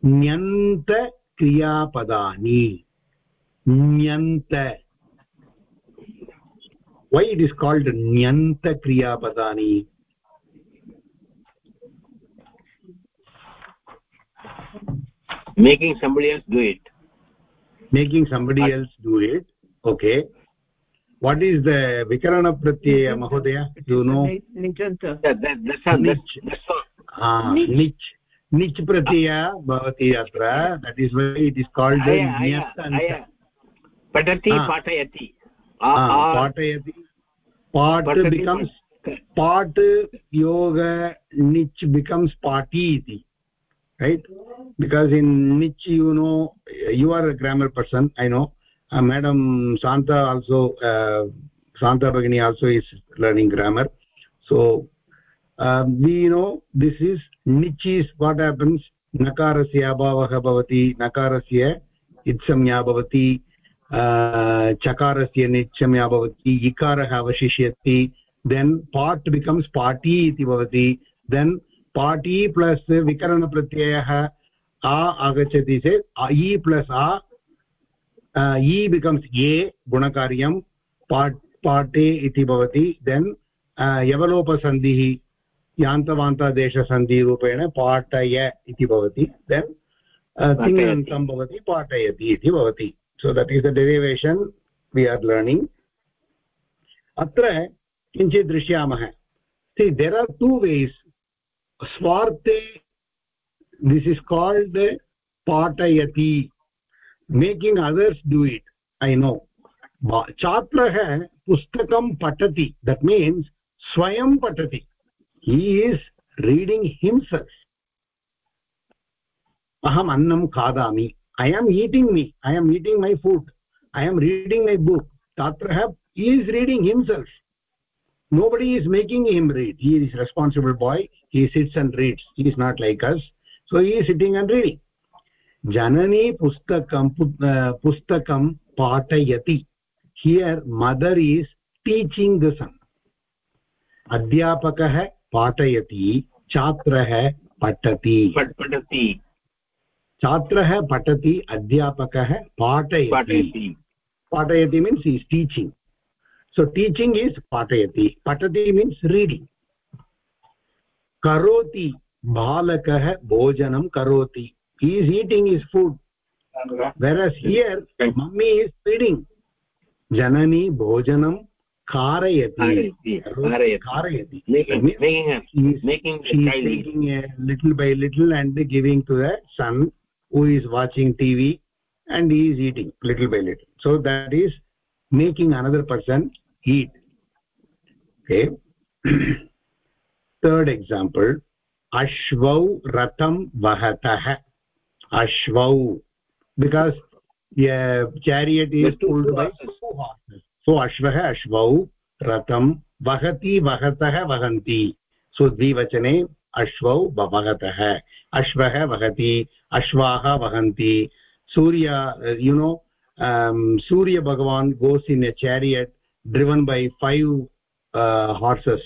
ण्यन्तक्रियापदानि ण्यन्त why it is called nyanta kriya padani making somebody else do it making somebody else do it okay what is the vikarana pratyaya mahodaya? You know? Nijanta that, that, that's all that's, that's all ah nich nich pratyaya bhavati atra that is why it is called aya aya aya. Patati Ah. patayati. Ah patayati. Pat Patati. becomes pat yoga nich becomes pati iti right? Because in nich you know you are a grammar person i know uh, madam santa also uh, santa bagini also is learning grammar so uh, we know this is nich is what happens nakarasya abhavah bhavati nakarasya itsamya bhavati uh, chakarasya nichsamya bhavati ikarah avashishyati then part becomes party iti bhavati then party plus vikarana pratyayah a agachati se e plus a uh, e becomes a gunakaryam part parte iti bhavati then uh, yavalopasandhiः यान्तवान्तादेशसन्धिरूपेण पाठय इति भवति then तिङन्तं भवति पाठयति इति भवति so that is the derivation we are learning अत्र किञ्चित् दृश्यामः see there are two ways swarte this is called पाठयति making others do it i know छात्रः पुस्तकं पठति that means स्वयं पठति he is reading himself aham annam khadami i am eating me i am eating my food i am reading my book छात्रः he is reading himself nobody is making him read he is responsible boy he sits and reads he is not like us so he is sitting and reading janani pustakam pustakam patayati here mother is teaching the son अध्यापकः पाठयति छात्रः पठति पठति छात्रः पठति अध्यापकः पाठयति पाठयति पाठयति means is teaching so teaching is patayati patati means reading karoti balakah bhojanam karoti he is eating his food whereas here mummy is feeding janani bhojanam karayati Karayati. making a, she is, making taking a little by little and giving to the son who is watching tv and he is eating little by little so that is making another person eat okay third example ashvau ratam vahatah ashvau because yeah, chariot is pulled by two horses so ashvah ashvau ratam vahati vahatah vahanti so dvivachane ashvau vahatah ashvah vahati ashvaah vahanti surya uh, you know um, surya bhagavan goes in a chariot driven by five uh, horses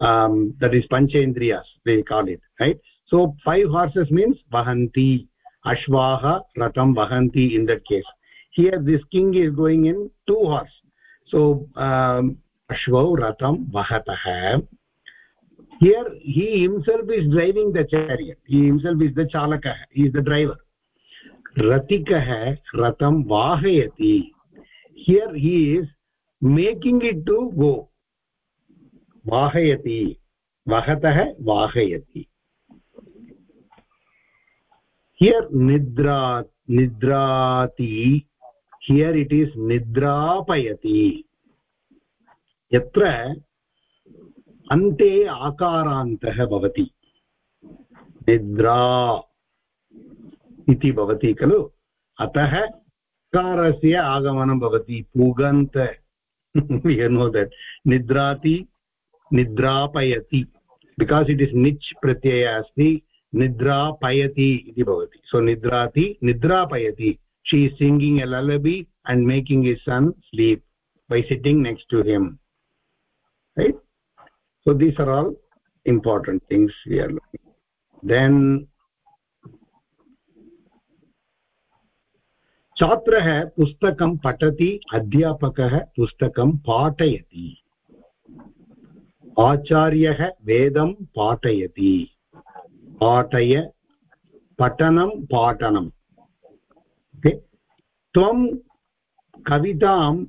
um, that is panchendriyas they call it right so five horses means vahanti ashvaha ratam vahanti in that case here this king is going in two horse so um, ashvau ratam vahatah here he himself is driving the chariot he himself is the chalaka he is the driver ratikah ratam vahayati here he is making it to go vahayati vahatah vahayati here nidra nidrati here it is nidrapayati यत्र अन्ते आकारान्तः भवति निद्रा इति भवति खलु अतः कारस्य आगमनं भवति पुगन्त you know that nidrati nidrapayati because it is nich pratyaya asti निद्रापयति इति भवति. सो निद्राति, निद्रापयति. She singing a lullaby and making is son sleep by sitting next to him right so these are all important things we are looking then छात्रः पुस्तकं पठति अध्यापकः पुस्तकं पाठयति आचार्यः वेदं पाठयति पाठय पठनं पाठनम् त्वं कवितां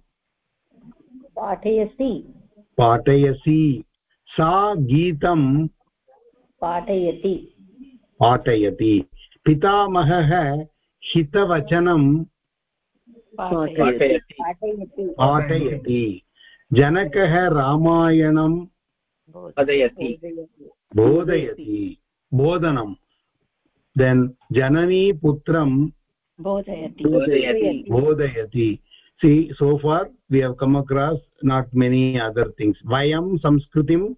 पाठयसि। पाठयसि। सा गीतं पाठयति। पाठयति। पितामहः हितवचनं पाठयति। पाठयति। पाठयति। जनकः रामायणं बोधयति। बोधनं देन् जननी पुत्रं बोधयति। बोधयति। बोधयति। See so far we have come across not many other things. Vayam samskritim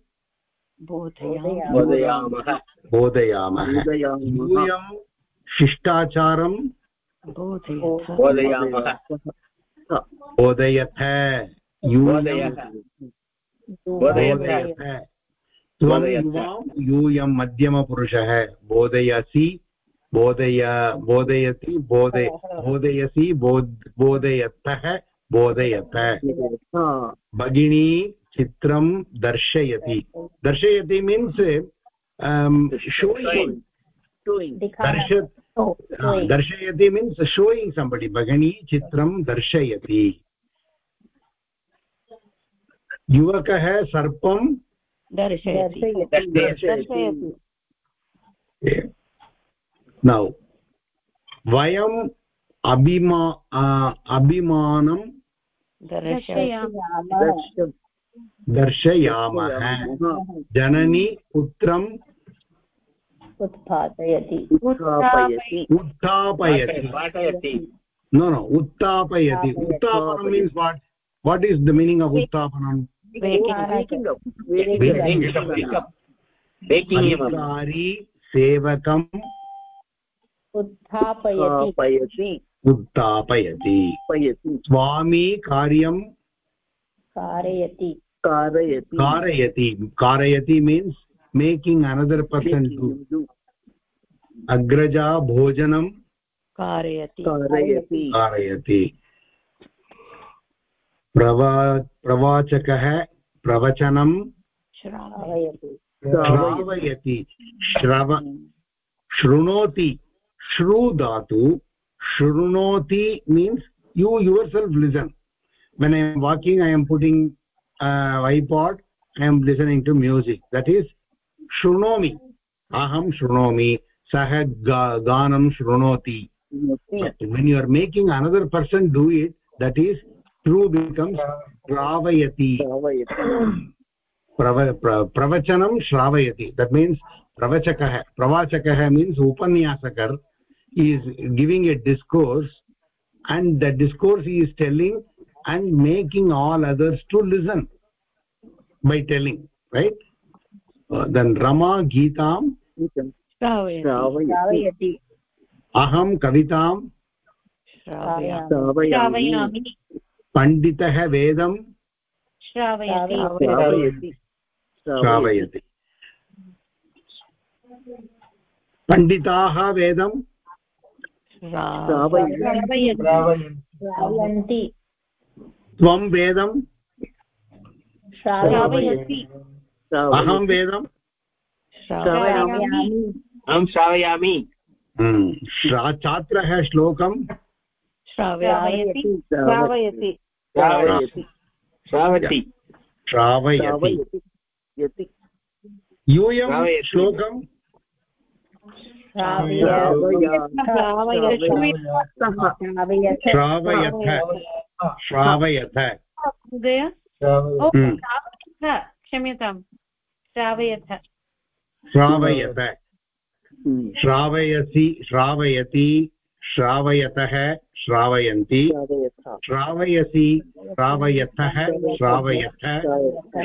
बोधयामि। बोधयामः। बोधयामः। बोधयामः। यूयं शिष्टाचारं बोधयथ। बोधयामः। बोधयथ। बोधयथ। यूयं मध्यमपुरुषः बोधयसि बोधय बोधयति बोधय बोधयसि बोध बोधयतः बोधयत। भगिनी चित्रं दर्शयति। दर्शयति मीन्स् शोयिङ्ग् दर्श दर्शयति मीन्स् शोयिङ्ग् सम्बडि भगिनी चित्रं दर्शयति। युवकः सर्पं दर्शयति दर्शयति नौ वयम् अभिमा अभिमानं दर्शयामि दर्शयामः जननी पुत्रम् उत्पादयति उत्थापयति उत्थापयति no no uttapayati uttapana means what? What is the meaning of uttapanam सेवकम् उत्थापयति उत्थापयति स्वामी कार्यं कारयति कारयति कारयति कारयति means making another person do. do. अग्रजा भोजनं कारयति कारयति कारयति प्रवा प्रवाचकः प्रवचनं श्रावयति। श्रव शृणोति। श्रुदातु। शृणोति means you yourself listen when I am walking I am putting iPod I am listening to music that is शृणोमि अहं शृणोमि सः गानं शृणोति when you are making another person do it that is becomes shravayati श्रावयति प्रव प्र- प्रवचनं श्रावयति दट् मीन्स् प्रवचकः प्रवाचकः मीन्स् उपन्यासकर् is giving a discourse and the discourse he is telling and making all others to listen by telling right uh, then rama geetam श्रावयति श्रावयति श्रावयति aham kavitam श्रावयामि panditah vedam श्रावयति। श्रावयति। श्रावयति। पण्डिताः वेदं श्रावयति। श्रावयन्ति। त्वं वेदं श्रावयति। अहं वेदं श्रावयामि। अहं श्रावयामि। हम्म, छात्रः श्लोकं श्रावयति श्रावयति श्रावति श्रावयति श्रावयति यूयं श्लोकं श्रावयथ श्रावयथ महोदय हम्म, श्रावयथ क्षम्यतां श्रावयथ श्रावयथ हम्म। श्रावयसि श्रावयति श्रावयतः श्रावयन्ति श्रावयथ श्रावयसि श्रावयतः श्रावयथ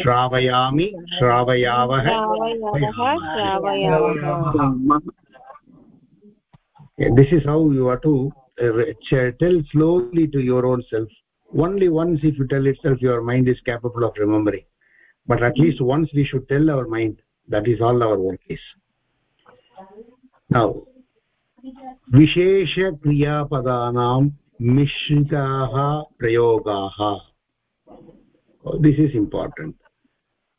श्रावयामि श्रावयावः श्रावयामः this is how you have to uh, ch- tell slowly to your own self only once if you tell itself your mind is capable of remembering but at least once we should tell our mind that is all our work is now विशेषक्रियापदानां मिश्रिताः प्रयोगाः। This is important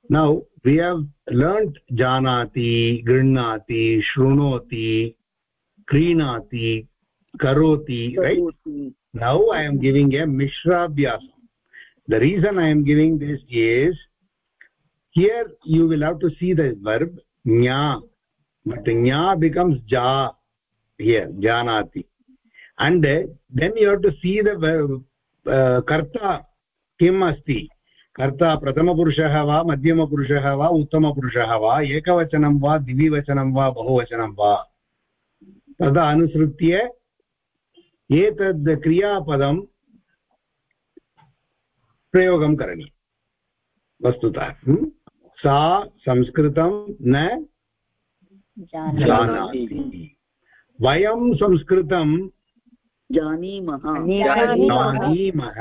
now we have learned जानाति गृह्णाति शृणोति क्रीणाति करोति now I am giving a मिश्राभ्यास. The reason I am giving this is here you will have to see verb ज्ञा but ज्ञा becomes जा here janati. And then you have to see the verb uh, karta kim asti. कर्ता प्रथमपुरुषः वा मध्यमपुरुषः वा उत्तमपुरुषः वा एकवचनं वा द्विवचनं वा बहुवचनं वा तदा अनुसृत्य एतद् क्रियापदं प्रयोगं करणीयं वस्तुतः सा संस्कृतं न जानाति वयं संस्कृतं जानीमः। जानीमः।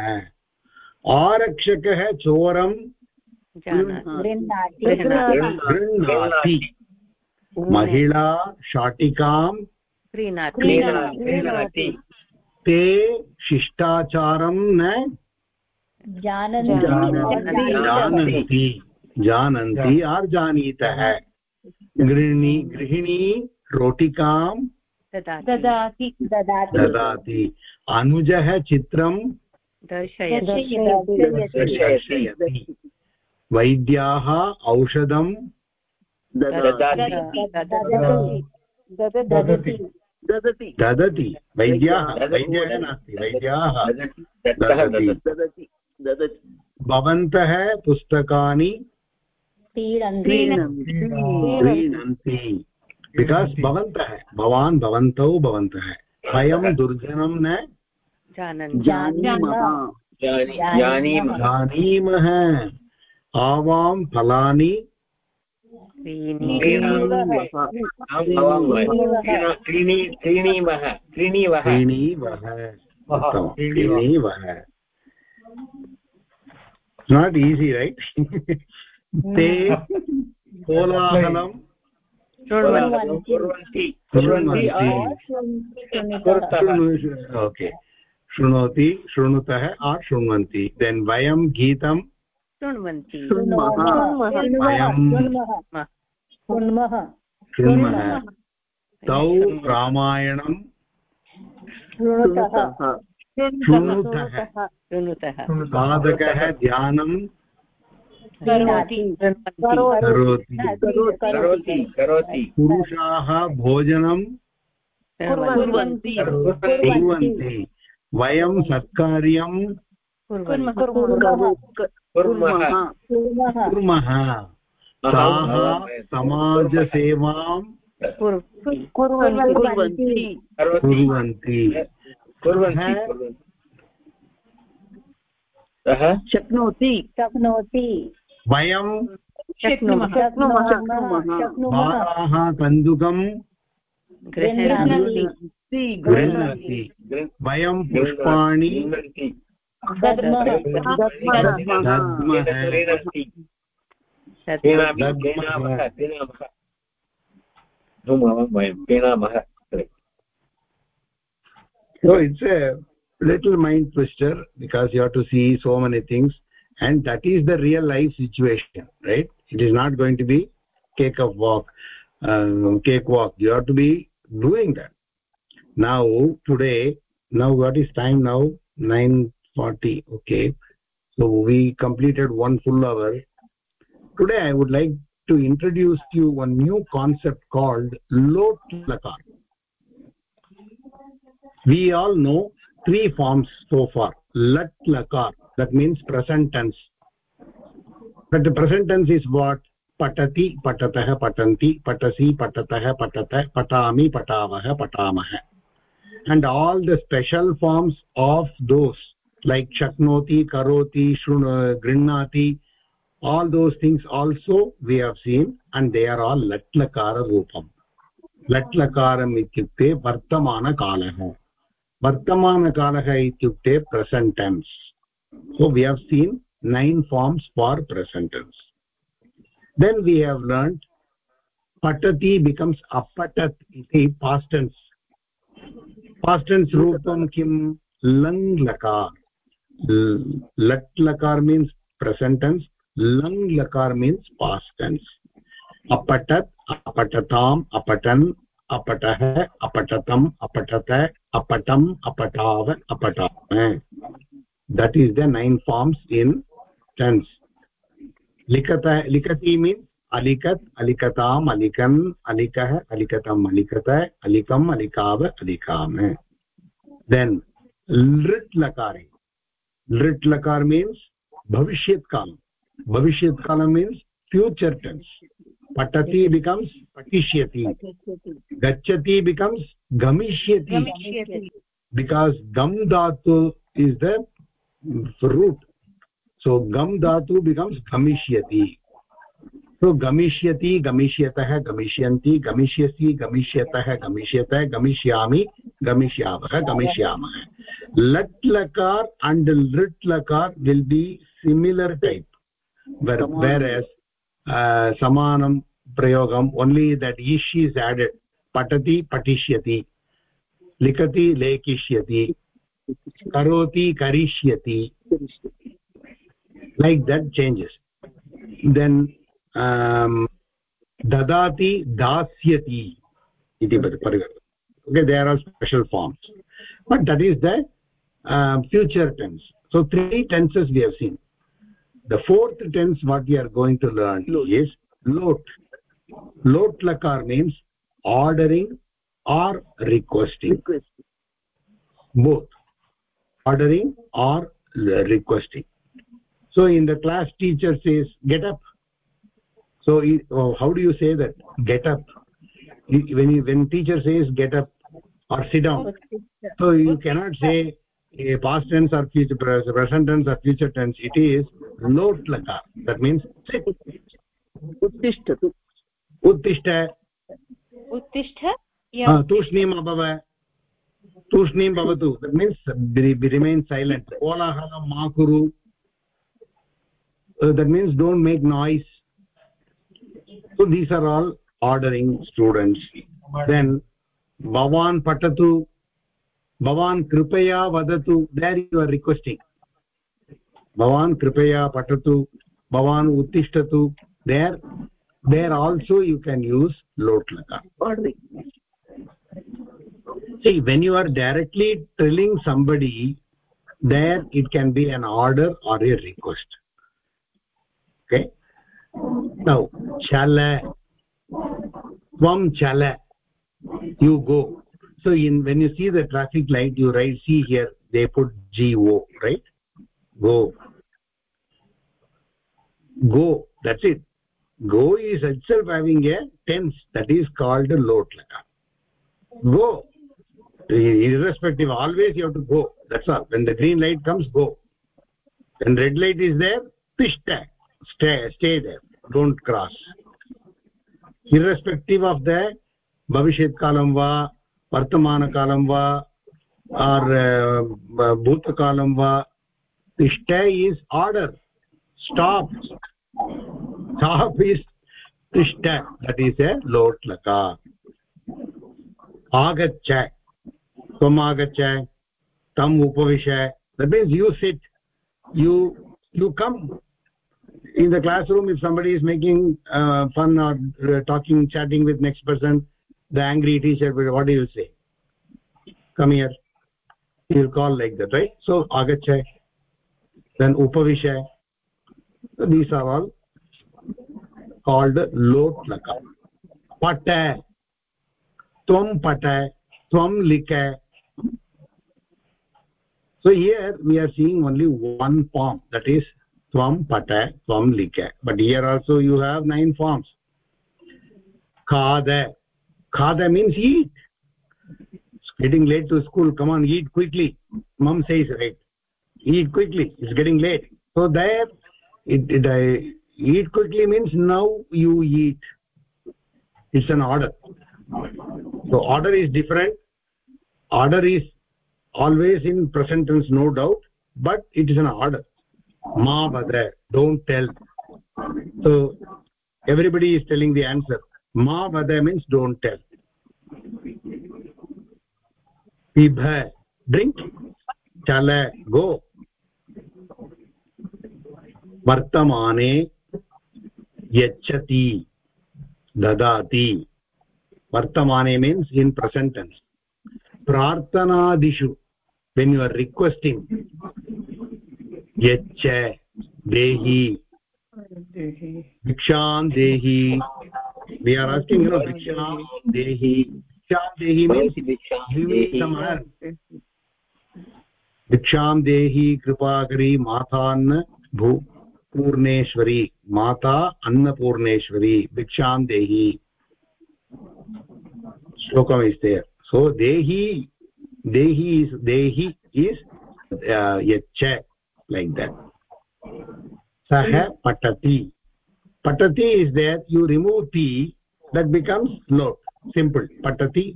आरक्षकः चोरं गृह्णाति महिला शाटिकां क्रीणाति। ते शिष्टाचारं न जानन्ति। जानन्ति। आर् जानीतः गृहिणी गृहिणी रोटिकां ददाति। ददाति अनुजः चित्रं दर्शयति। वैद्याः औषधं ददति। ददति वैद्याः। वैद्यः नास्ति। वैद्याः ददति। भवन्तः पुस्तकानि क्रीणन्ति बिकास् भवन्तः भवान् भवन्तौ भवन्तः वयं दुर्जनं न जानीमः आवां फलानि क्रीणीवः क्रीणीवः नाट् ईसि रैट् ते कोलाहलं कुर्वन्ति कुर्वन्ति ओके शृणोति शृणुतः आ शृण्वन्ति देन् वयं गीतं शृण्वन्ति। वयं शृण्मः। तौ रामायणं शृणुतः। शृणुतः। शृणुतः। साधकः ध्यानं करोति करोति। करोति। करोति। पुरुषाः भोजनं कुर्वन्ति। वयं सत्कार्यं कुर्मः। ताः समाजसेवां कुर्वन्ति। शक्नोति। शक्नोति। वयं शक्नुमः। शक्नुमः। बालाः कन्दुकं गृह्णन्ति वयं पुष्पाणि दद्मः। So it's a little mind twister because you have to see so many things. And that is the real life situation right? It is not going to be cake of walk um, cake walk. You have to be doing that. Now today now what is time now? 9:40 okay. So we completed one full hour. Today i would like to introduce you one new concept called lot lakar we all know three forms so far. Lat lakar that means present tense but the present tense is what patati patatah patanti patasi patatah patatah patami patavah patamah and all the special forms of those like shaknoti karoti shruna grinnati all those things also we have seen and they are all lat lakara roopam lat lakaram ityukte vartamana kalah वर्तमानकालः इत्युक्ते present tense so we have seen nine forms for present tense then we have learned patati becomes apatat iti past tense past tense roopam kim lang lakar lat lakar means present tense lang lakar means past tense apatat apatatam apatan apatah apatatam apatat apatam apatav apatame that is the nine forms in tense likata likati means alikat alikatam alikan alikah alikatam alikata alikam alikav alikam then lrit lakari lrit lakar means bhavishyat kalam bhavishyat kalam means future tense patati becomes patishyati gachati becomes gamishyati because gam dhatu is the root so gam dhatu becomes gamishyati so gamishyati gamishyatah gamishyanti gamishyasi gamishyatah gamishyata gamishyami gamishyavah gamishyamah lat lakar and lit lakar will be similar type whereas uh, samanam prayogam only that ish is added patati patishyati likati lekishyati karoti karishyati like that changes. Then um, dadati dasyati iti okay there are special forms. But that is the uh, future tense. So three tenses we have seen. The fourth tense what we are going to learn is lot lot lakar means ordering or requesting. Request both ordering or requesting so in the class teacher says get up so uh, how do you say that get up when you, when teacher says get up or sit down so you cannot say a past tense or future present tense or future tense it is lot lakar that means sit उत्तिष्ठतु उत्तिष्ठ उत्तिष्ठ तूष्णीम् अभव तूष्णीं भवतु. That silent कोलाहलं मा कुरु that means don't make noise so these are all ordering students then भवान् पठतु भवान् कृपया वदतु देर् यु आर् रिक्वेस्टिङ्ग् भवान् कृपया पठतु भवान् उत्तिष्ठतु there there also you can use लोट्लका see when you are directly telling somebody there it can be an order or a request. Okay? Now chala tvam chala you go. So in when you see the traffic light you right see here they put go right? Go. Go that's it. Go is itself having a tense that is called lot laka go irrespective always you have to go that's all when the green light comes go when red light is there tishta stay stay there don't cross irrespective of the bhavishyat kalam va vartamana kalam va or uh, bhuta kalam va tishta is order stop stop is tishta that is a lot laka agaccha त्वम् आगच्छ तम् उपविश that means you sit you you come in the class room if somebody is making fun or talking chatting with next person the angry teacher what you say come here you call like that right so आगच्छ then उपविश these are all called लोट् लक पट त्वं पट त्वं लिख so here we are seeing only one form that is tvam pata tvam lika but here also you have nine forms. Khada. Khada means eat. It's getting late to school. Come on eat quickly. Mom says right eat quickly. It's getting late. So there it, it uh, eat quickly means now you eat. It's an order. So order is different. Order is always in present tense no doubt but it is an order ma vada don't tell so everybody is telling the answer ma vada means don't tell pibha drink चल गो वर्तमाने यच्छति ददाति वर्तमाने means in present tense प्रार्थनादिषु when you are requesting यच्च देहि भिक्षां देहि we are asking you know भिक्षां देहि भिक्षां देहि means give me some earn भिक्षां देहि कृपाकरी मातान्न भू पूर्णेश्वरी माता अन्नपूर्णेश्वरी भिक्षां देहि श्लोकम् is there so dehi dehi is dehi is uh, yach like that sah patati patati is that you remove t that becomes lot simple patati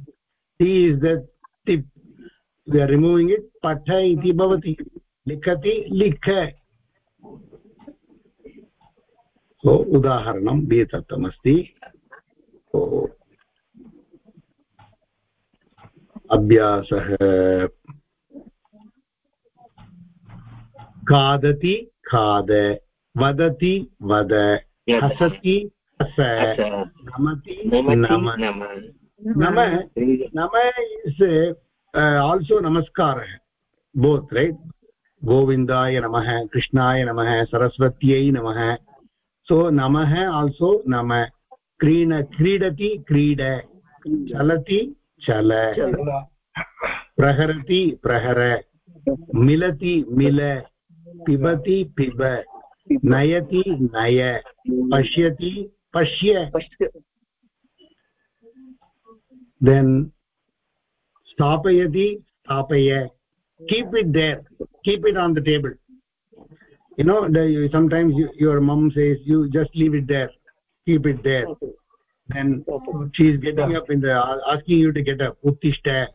t is that tip we are removing it patha iti bhavati likhati likha so udaharanam b tattam asti so अभ्यासः। खादति खाद वदति वद। हसति हस। नमति नम। नम। नम इस् आल्सो नमस्कारः। बोत् रैट् गोविन्दाय नमः कृष्णाय नमः सरस्वत्यै नमः। सो नमः आल्सो नम। क्रीण क्रीडति क्रीड। चलति चल। प्रहरती प्रहर, मिलति मिल, पिबति पिब, नयति नय, पश्यति पश्य। देन् स्थापयति स्थापय। Keep it there keep it on the table you know sometimes your mom say you just leave it there keep it there then she is getting up in the asking you to get up uttishta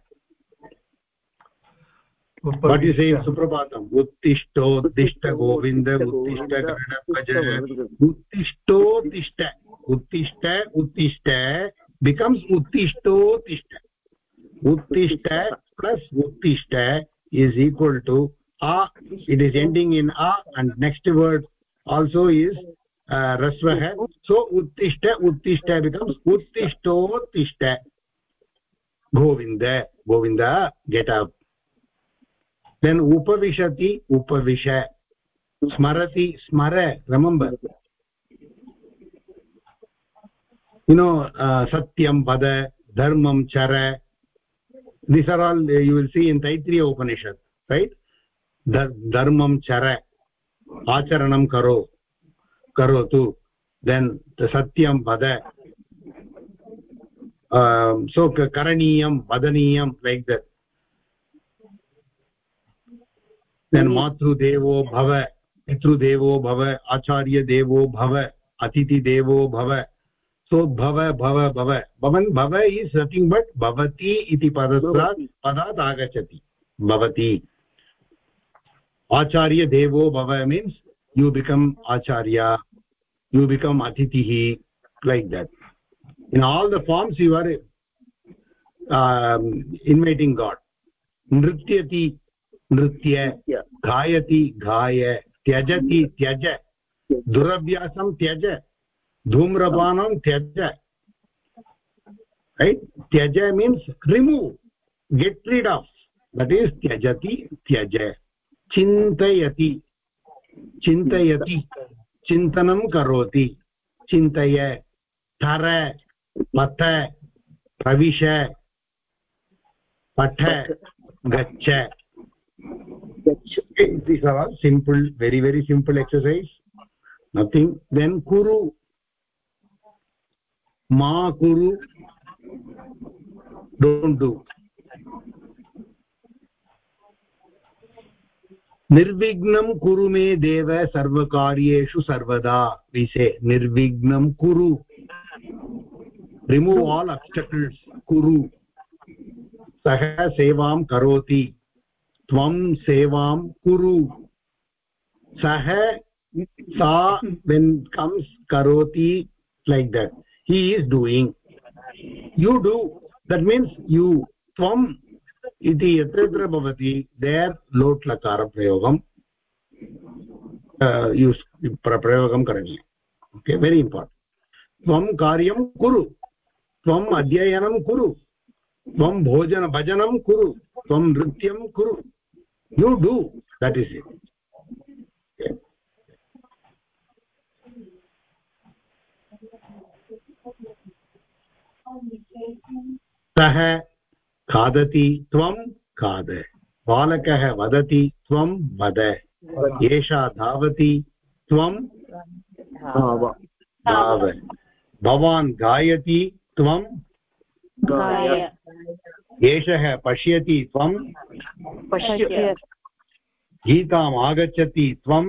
what you say in suprabhatam? Uttishtottishta govinda uttishta garudapaja uttishtottishta uttishta uttishta becomes uttishtottishta uttishta plus uttishta is equal to a it is ending in a and next word also is ह्रस्वः सो उत्तिष्ठ उत्तिष्ठ becomes उत्तिष्ठोत्तिष्ठ Govinda Govinda get up then उपविशति उपविश स्मरति स्मर remember you know सत्यं पद धर्मं चर this are all you will see in Taittiriya Upanishad right धर्मं चर आचरणं करो करोतु। देन् सत्यं वद सो करणीयं वदनीयं लैक् दट् देन् मातृदेवो भव पितृदेवो भव आचार्यदेवो भव अतिथिदेवो भव सो भव भव भव भवन् भव इस् नथिङ्ग् बट् भवति इति पदात् पदात् आगच्छति भवति आचार्यदेवो भव means you become acharya you become atitihi like that in all the forms you are um, inviting god nrityati nritya gayati gaya tyajati tyaj durabhyasam tyaj dhumrapanam tyaj right tyaja means remove get rid of that is tyajati tyaj chintayati चिन्तयति चिन्तनं करोति चिन्तय तर पथ प्रविश पठ गच्छ simple very very simple exercise nothing then kuru ma kuru don't do निर्विघ्नं कुरु मे देव सर्वकार्येषु सर्वदा विषे निर्विघ्नं कुरु। रिमूव् आल् अब्स्टकल्स् कुरु। सः सेवां करोति, त्वं सेवां कुरु। सः सा वेन् कम्स् करोति like that he is doing. You do, that means you tvam इति यत्र भवति देर् लोट् लकारप्रयोगं यूस् प्रयोगं करणीयम् ओके वेरि इम्पार्टेण्ट् त्वं कार्यं कुरु त्वम् अध्ययनं कुरु त्वं भोजन भजनं कुरु त्वं नृत्यं कुरु you do that is it सः खादति त्वं खाद। बालकः वदति त्वं वद। एषा धावति त्वं धाव। भवान् गायति त्वं एषः पश्यति त्वं पश्य। गीताम् आगच्छति त्वं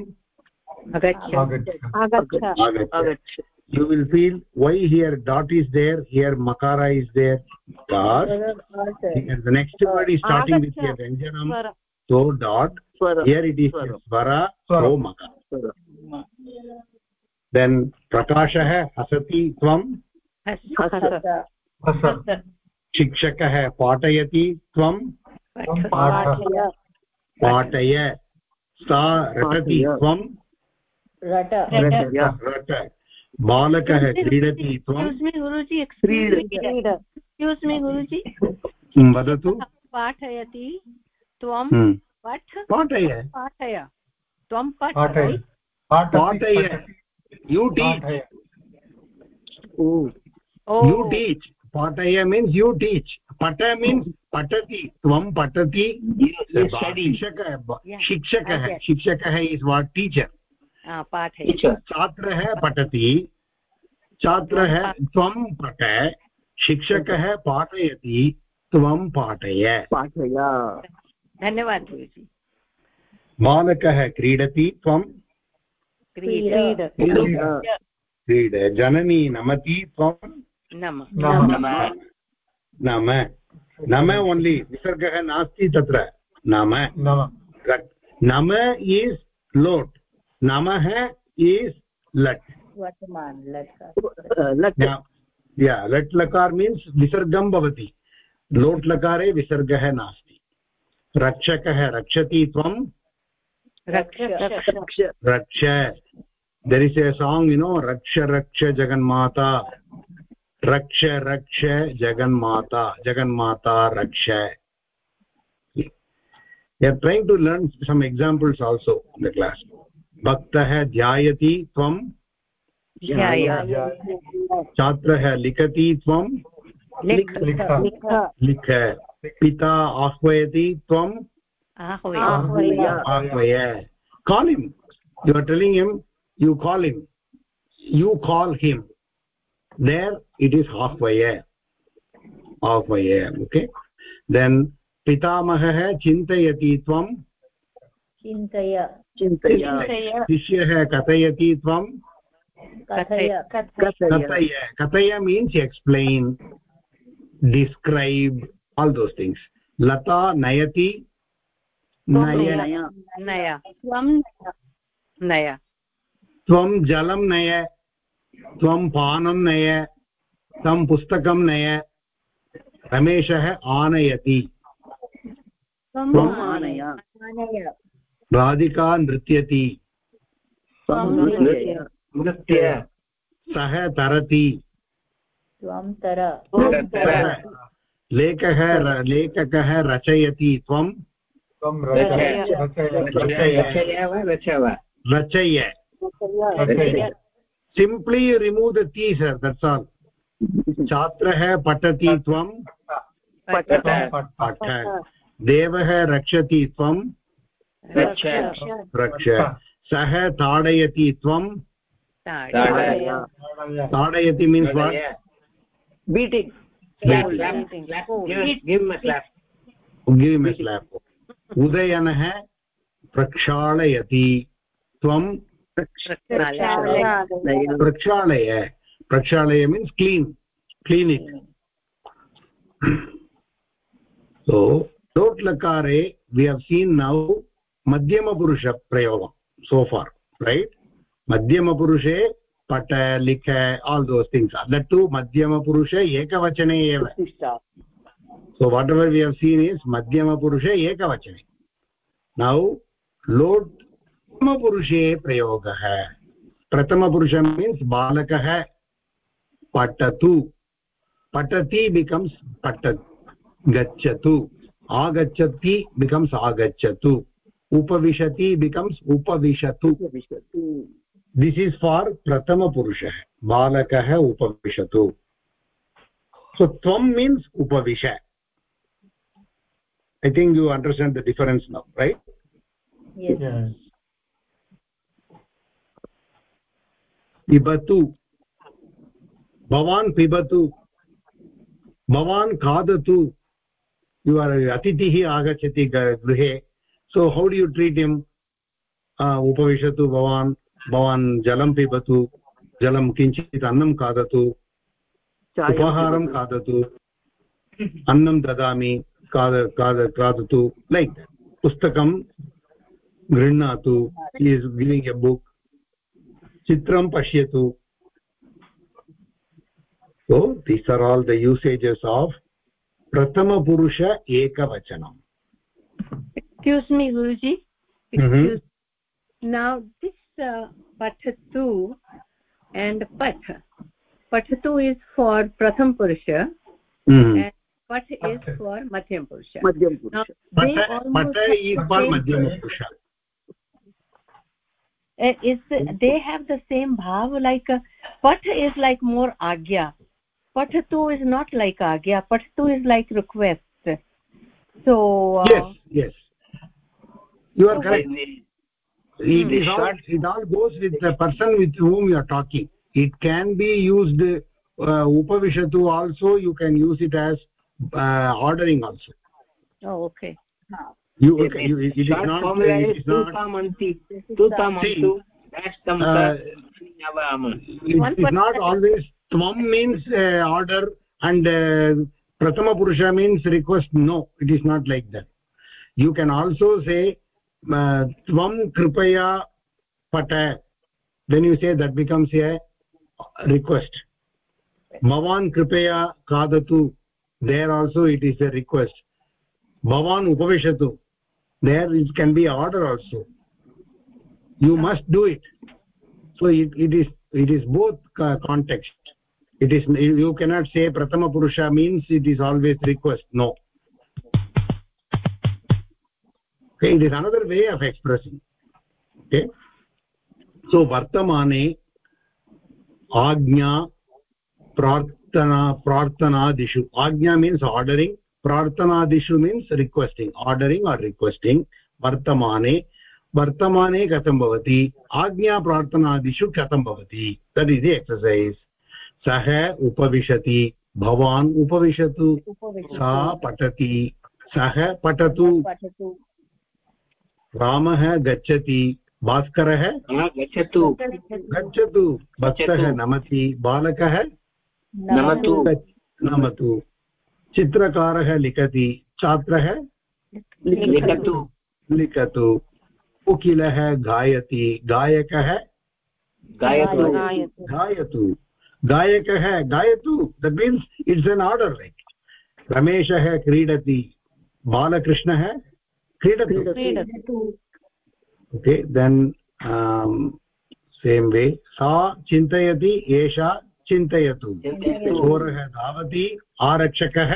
आगच्छ। You will feel why here dot is there here makara is there because here the next word is starting with a vyanjanam so dot here it is swara so makara then prakashah hasati tvam hasata शिक्षकः पाठयति त्वं पाठय सा रटति त्वं रट बालकः क्रीडति वदतु? पाठयति त्वं हम्म। पठ। पाठय। पाठय। त्वं पठ पाठय। पाठय। You teach oh. You teach पाठय मीन्स् यु टीच् पठ मीन्स् पठति। त्वं पठति। शिक्षकः शिक्षकः। शिक्षकः इस् वाट् टीचर् पाठय छात्रः पठति। छात्रः त्वं पठ। शिक्षकः पाठयति। त्वं पाठय। पाठय। धन्यवादः गुरुजि। बालकः क्रीडति। त्वं? क्रीड क्रीड। जननी नमति। त्वं? नम। नम। नम। ओन्लि विसर्गः नास्ति तत्र। नम। नम। नम इस् लोट् नाम है लट। वर्तमान लट लट। लकार मीन्स विसर्गं भवति। लोट् लकारे विसर्गः नास्ति। रक्षकः रक्षति त्वं। रक्ष। There is a song you know रक्ष रक्ष जगन्माता। रक्ष रक्ष जगन्माता। जगन्माता रक्ष। You are trying to learn some examples also in the class भक्तः ध्यायति त्वं। छात्रः लिखति त्वं। लिख पिता आह्वयति त्वं। आह्वय। Call him you are telling him you call him you call him there it is आह्वय आह्वय ओके देन् पितामहः चिन्तयति त्वं चिन्तय। शिष्यः कथयति त्वं? कथय। कथय। कथय। means explain describe all those things. lata nayati naya नय। त्वं नय। त्वं जलं नय। त्वं पानं नय। तं पुस्तकं नय। रमेशः आनयति। त्वम् आनय। राधिका नृत्यति। नृत्य। नृत्य। सः तरति। त्वं तर। लेखः लेखकः रचयति त्वं। त्वं रचय। Simply remove the T sir that's all छात्रः पठति त्वं। पठ देवः रक्षति त्वं। रक्ष। रक्ष। सः ताडयति त्वं। ताडय। ताडयति means what beating. Give slap उदयनः प्रक्षालयति त्वं प्रक्षालय प्रक्षालय means clean clean it so dot lakare we have seen now मध्यमपुरुषप्रयोगं सोफार् रैट् मध्यमपुरुषे पट लिख all those things that to मध्यमपुरुषे एकवचने एव. So whatever we've seen is मध्यमपुरुषे एकवचने. नौ लोट् प्रथमपुरुषे प्रयोगः. प्रथमपुरुषः मीन्स् बालकः पठतु. पटति बिकम्स् पठ गच्छतु. आगच्छति बिकम्स् आगच्छतु. उपविशति बिकम्स् उपविशतु। दिस् इस् फार् प्रथमपुरुषः बालकः उपविशतु सो त्वं means उपविश I think you understand the difference now right पिबतु भवान् पिबतु भवान् खादतु युवर् अतिथिः आगच्छति गृहे सो हौ डु यु ट्रीट् हिम् उपविशतु भवान् भवान् जलं पिबतु जलं किञ्चित् अन्नं खादतु उपाहारं खादतु अन्नं ददामि खाद खाद खादतु लैक् पुस्तकं गृह्णातु इस् गिविङ्ग् ए बुक् चित्रं पश्यतु so these are all the usages of prathama purusha ekavachanam excuse me guruji mm-hmm. excuse mm -hmm. now this uh, two and path two is for pratham purusha mm -hmm. and path is for madhyam purusha. Madhyam purusha. now, is for madhyam purusha. Uh, is they have the same bhav like uh, is like more agya. Pathatu is not like agya. Pathatu is like request. So uh, yes yes you are correct. It The all short- it all goes with the person with whom you are talking. It can be used uh, upavishatu also you can use it as uh, ordering also. Oh okay. You, The- okay, you it is not formula it is is not tukamanti tukamantu dastam Uh, yavaman it not always tvam means uh, order and uh, prathama purusha means request. No it is not like that. You can also say त्वं कृपया पठ then you say that becomes A request भवान् कृपया खादतु there also it is a request भवान् उपविशतु there it can be order also you must do it so it it is it is both context it is you cannot say प्रथमपुरुष means it is always request no okay it is another way of expressing okay so vartamane agnya prarthana prarthanadishu agnya means ordering prarthanadishu means requesting ordering or requesting vartamane वर्तमाने कथं भवति आज्ञाप्रार्थनादिषु कथं भवति तद् इति exercise सः उपविशति भवान् उपविशतु सा पठति सः पठतु रामः गच्छति भास्करः हा, गच्छतु। गच्छतु भक्तः नमति बालकः नमतु। नमतु। चित्रकारः लिखति छात्रः लिखतु। लिखतु। उकिलः गायति गायकः गायतु। गायतु। गायकः गायतु that means it's an order like रमेशः क्रीडति बालकृष्णः क्रीडतु ओके देन् सेम् वे सा चिन्तयति एषा चिन्तयतु। चोरः धावति आरक्षकः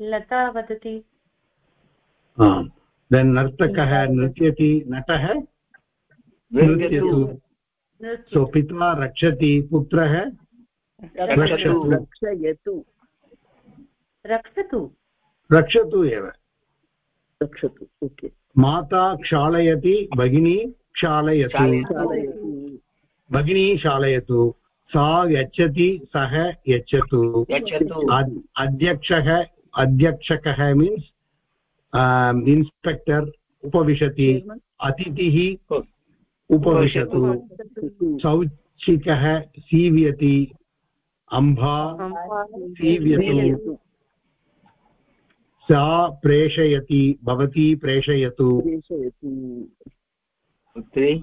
लता वदति। देन् नर्तकः नृत्यति नटः नृत्यतु। सो पिता रक्षति पुत्रः रक्षतु। रक्षयतु। रक्षतु। रक्षतु एव। रक्षतु ओके। माता क्षालयति भगिनी क्षालयतु। भगिनी क्षालयतु सा यच्छति सः यच्छतु। अध्यक्षः अध्यक्षकः मीन्स् इन्स्पेक्टर् उपविशति अतिथिः उपविशतु। सौचिकः सीव्यति अम्बा सीव्यतु। सा प्रेषयति भवती प्रेषयतु। पुत्री?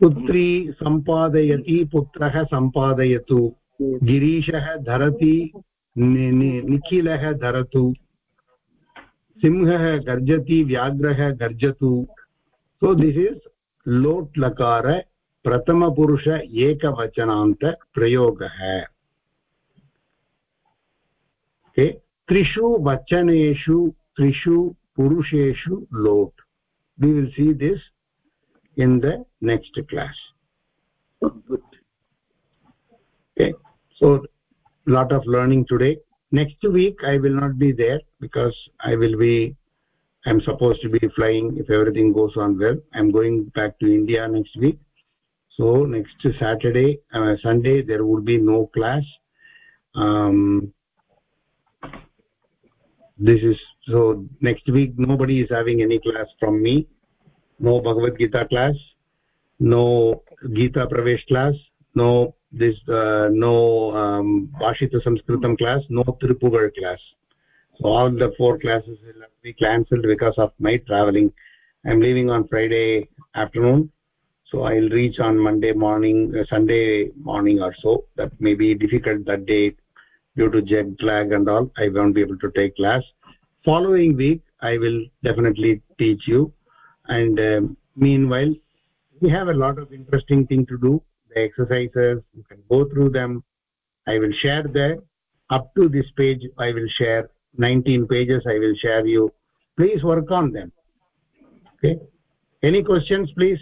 पुत्री सम्पादयति पुत्रः सम्पादयतु गिरीशः धरति नि- नि- निखिलः धरतु। सिंहः गर्जति व्याघ्रः गर्जतु। सो दिस् इस् लोट् लकार प्रथमपुरुष एकवचनान्त प्रयोगः। Okay? त्रिषु वचनेषु त्रिषु पुरुषेषु लोट् we will see this in the next class okay so lot of learning today next week i will not be there because i will be i'm supposed to be flying if everything goes on well i'm going back to india next week so next saturday uh, sunday there would be no class um this is so next week nobody is having any class from me. No bhagavad gita class no gita pravesh class no this uh, no um, bhashita sanskritam class no tripugar class. So all the four classes will be cancelled because of my traveling. I'm leaving on friday afternoon. So i'll reach on monday morning uh, sunday morning or so. That may be difficult that day due to jet lag and all i won't be able to take class. Following week i will definitely teach you. And um, meanwhile we have a lot of interesting thing to do. The exercises you can go through them. I will share there up to this page i will share 19 pages. I will share you. Please work on them. Okay? Any questions please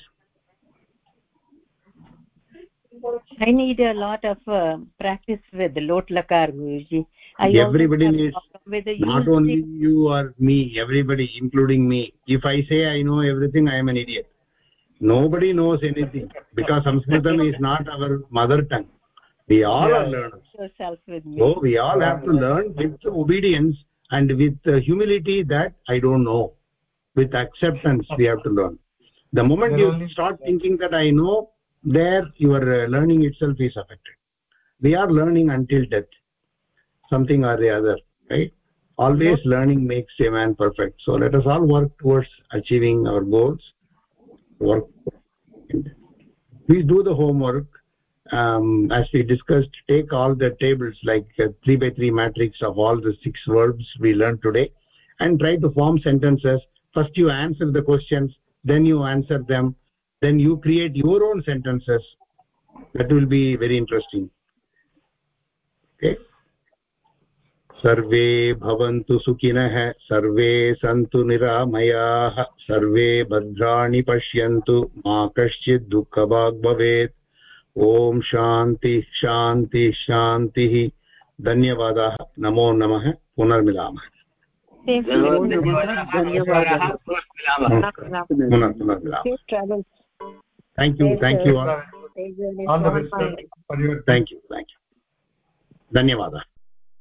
i need a lot of uh, practice with lot lakar guruji. I Everybody needs- problem with the not only you or me everybody including me. If i say i know everything i am an idiot. Nobody knows anything because sanskritam is not our mother tongue. We all are learners. yourself with me. So we all have to learn with obedience and with uh, humility that i don't know. With acceptance we have to learn. The moment you start thinking that i know there your uh, learning itself is affected. We are learning until death something or the other right? Always learning makes a man perfect. So let us all work towards achieving our goals. Work. Please do the homework. Um, as we discussed take all the tables like uh, 3 by 3 matrix of all the six verbs we learned today and try to form sentences. First you answer the questions then you answer them then you create your own sentences that will be very interesting. Okay? सर्वे भवन्तु सुखिनः सर्वे सन्तु निरामयाः सर्वे भद्राणि पश्यन्तु मा कश्चित् दुःखभाग् भवेत् ॐ शान्ति शान्ति शान्तिः धन्यवादाः नमो नमः पुनर्मिलामः पुनर्मिलामः पुनर्मिलामः thank you thank you all the best sir, for your thank you thank you धन्यवादः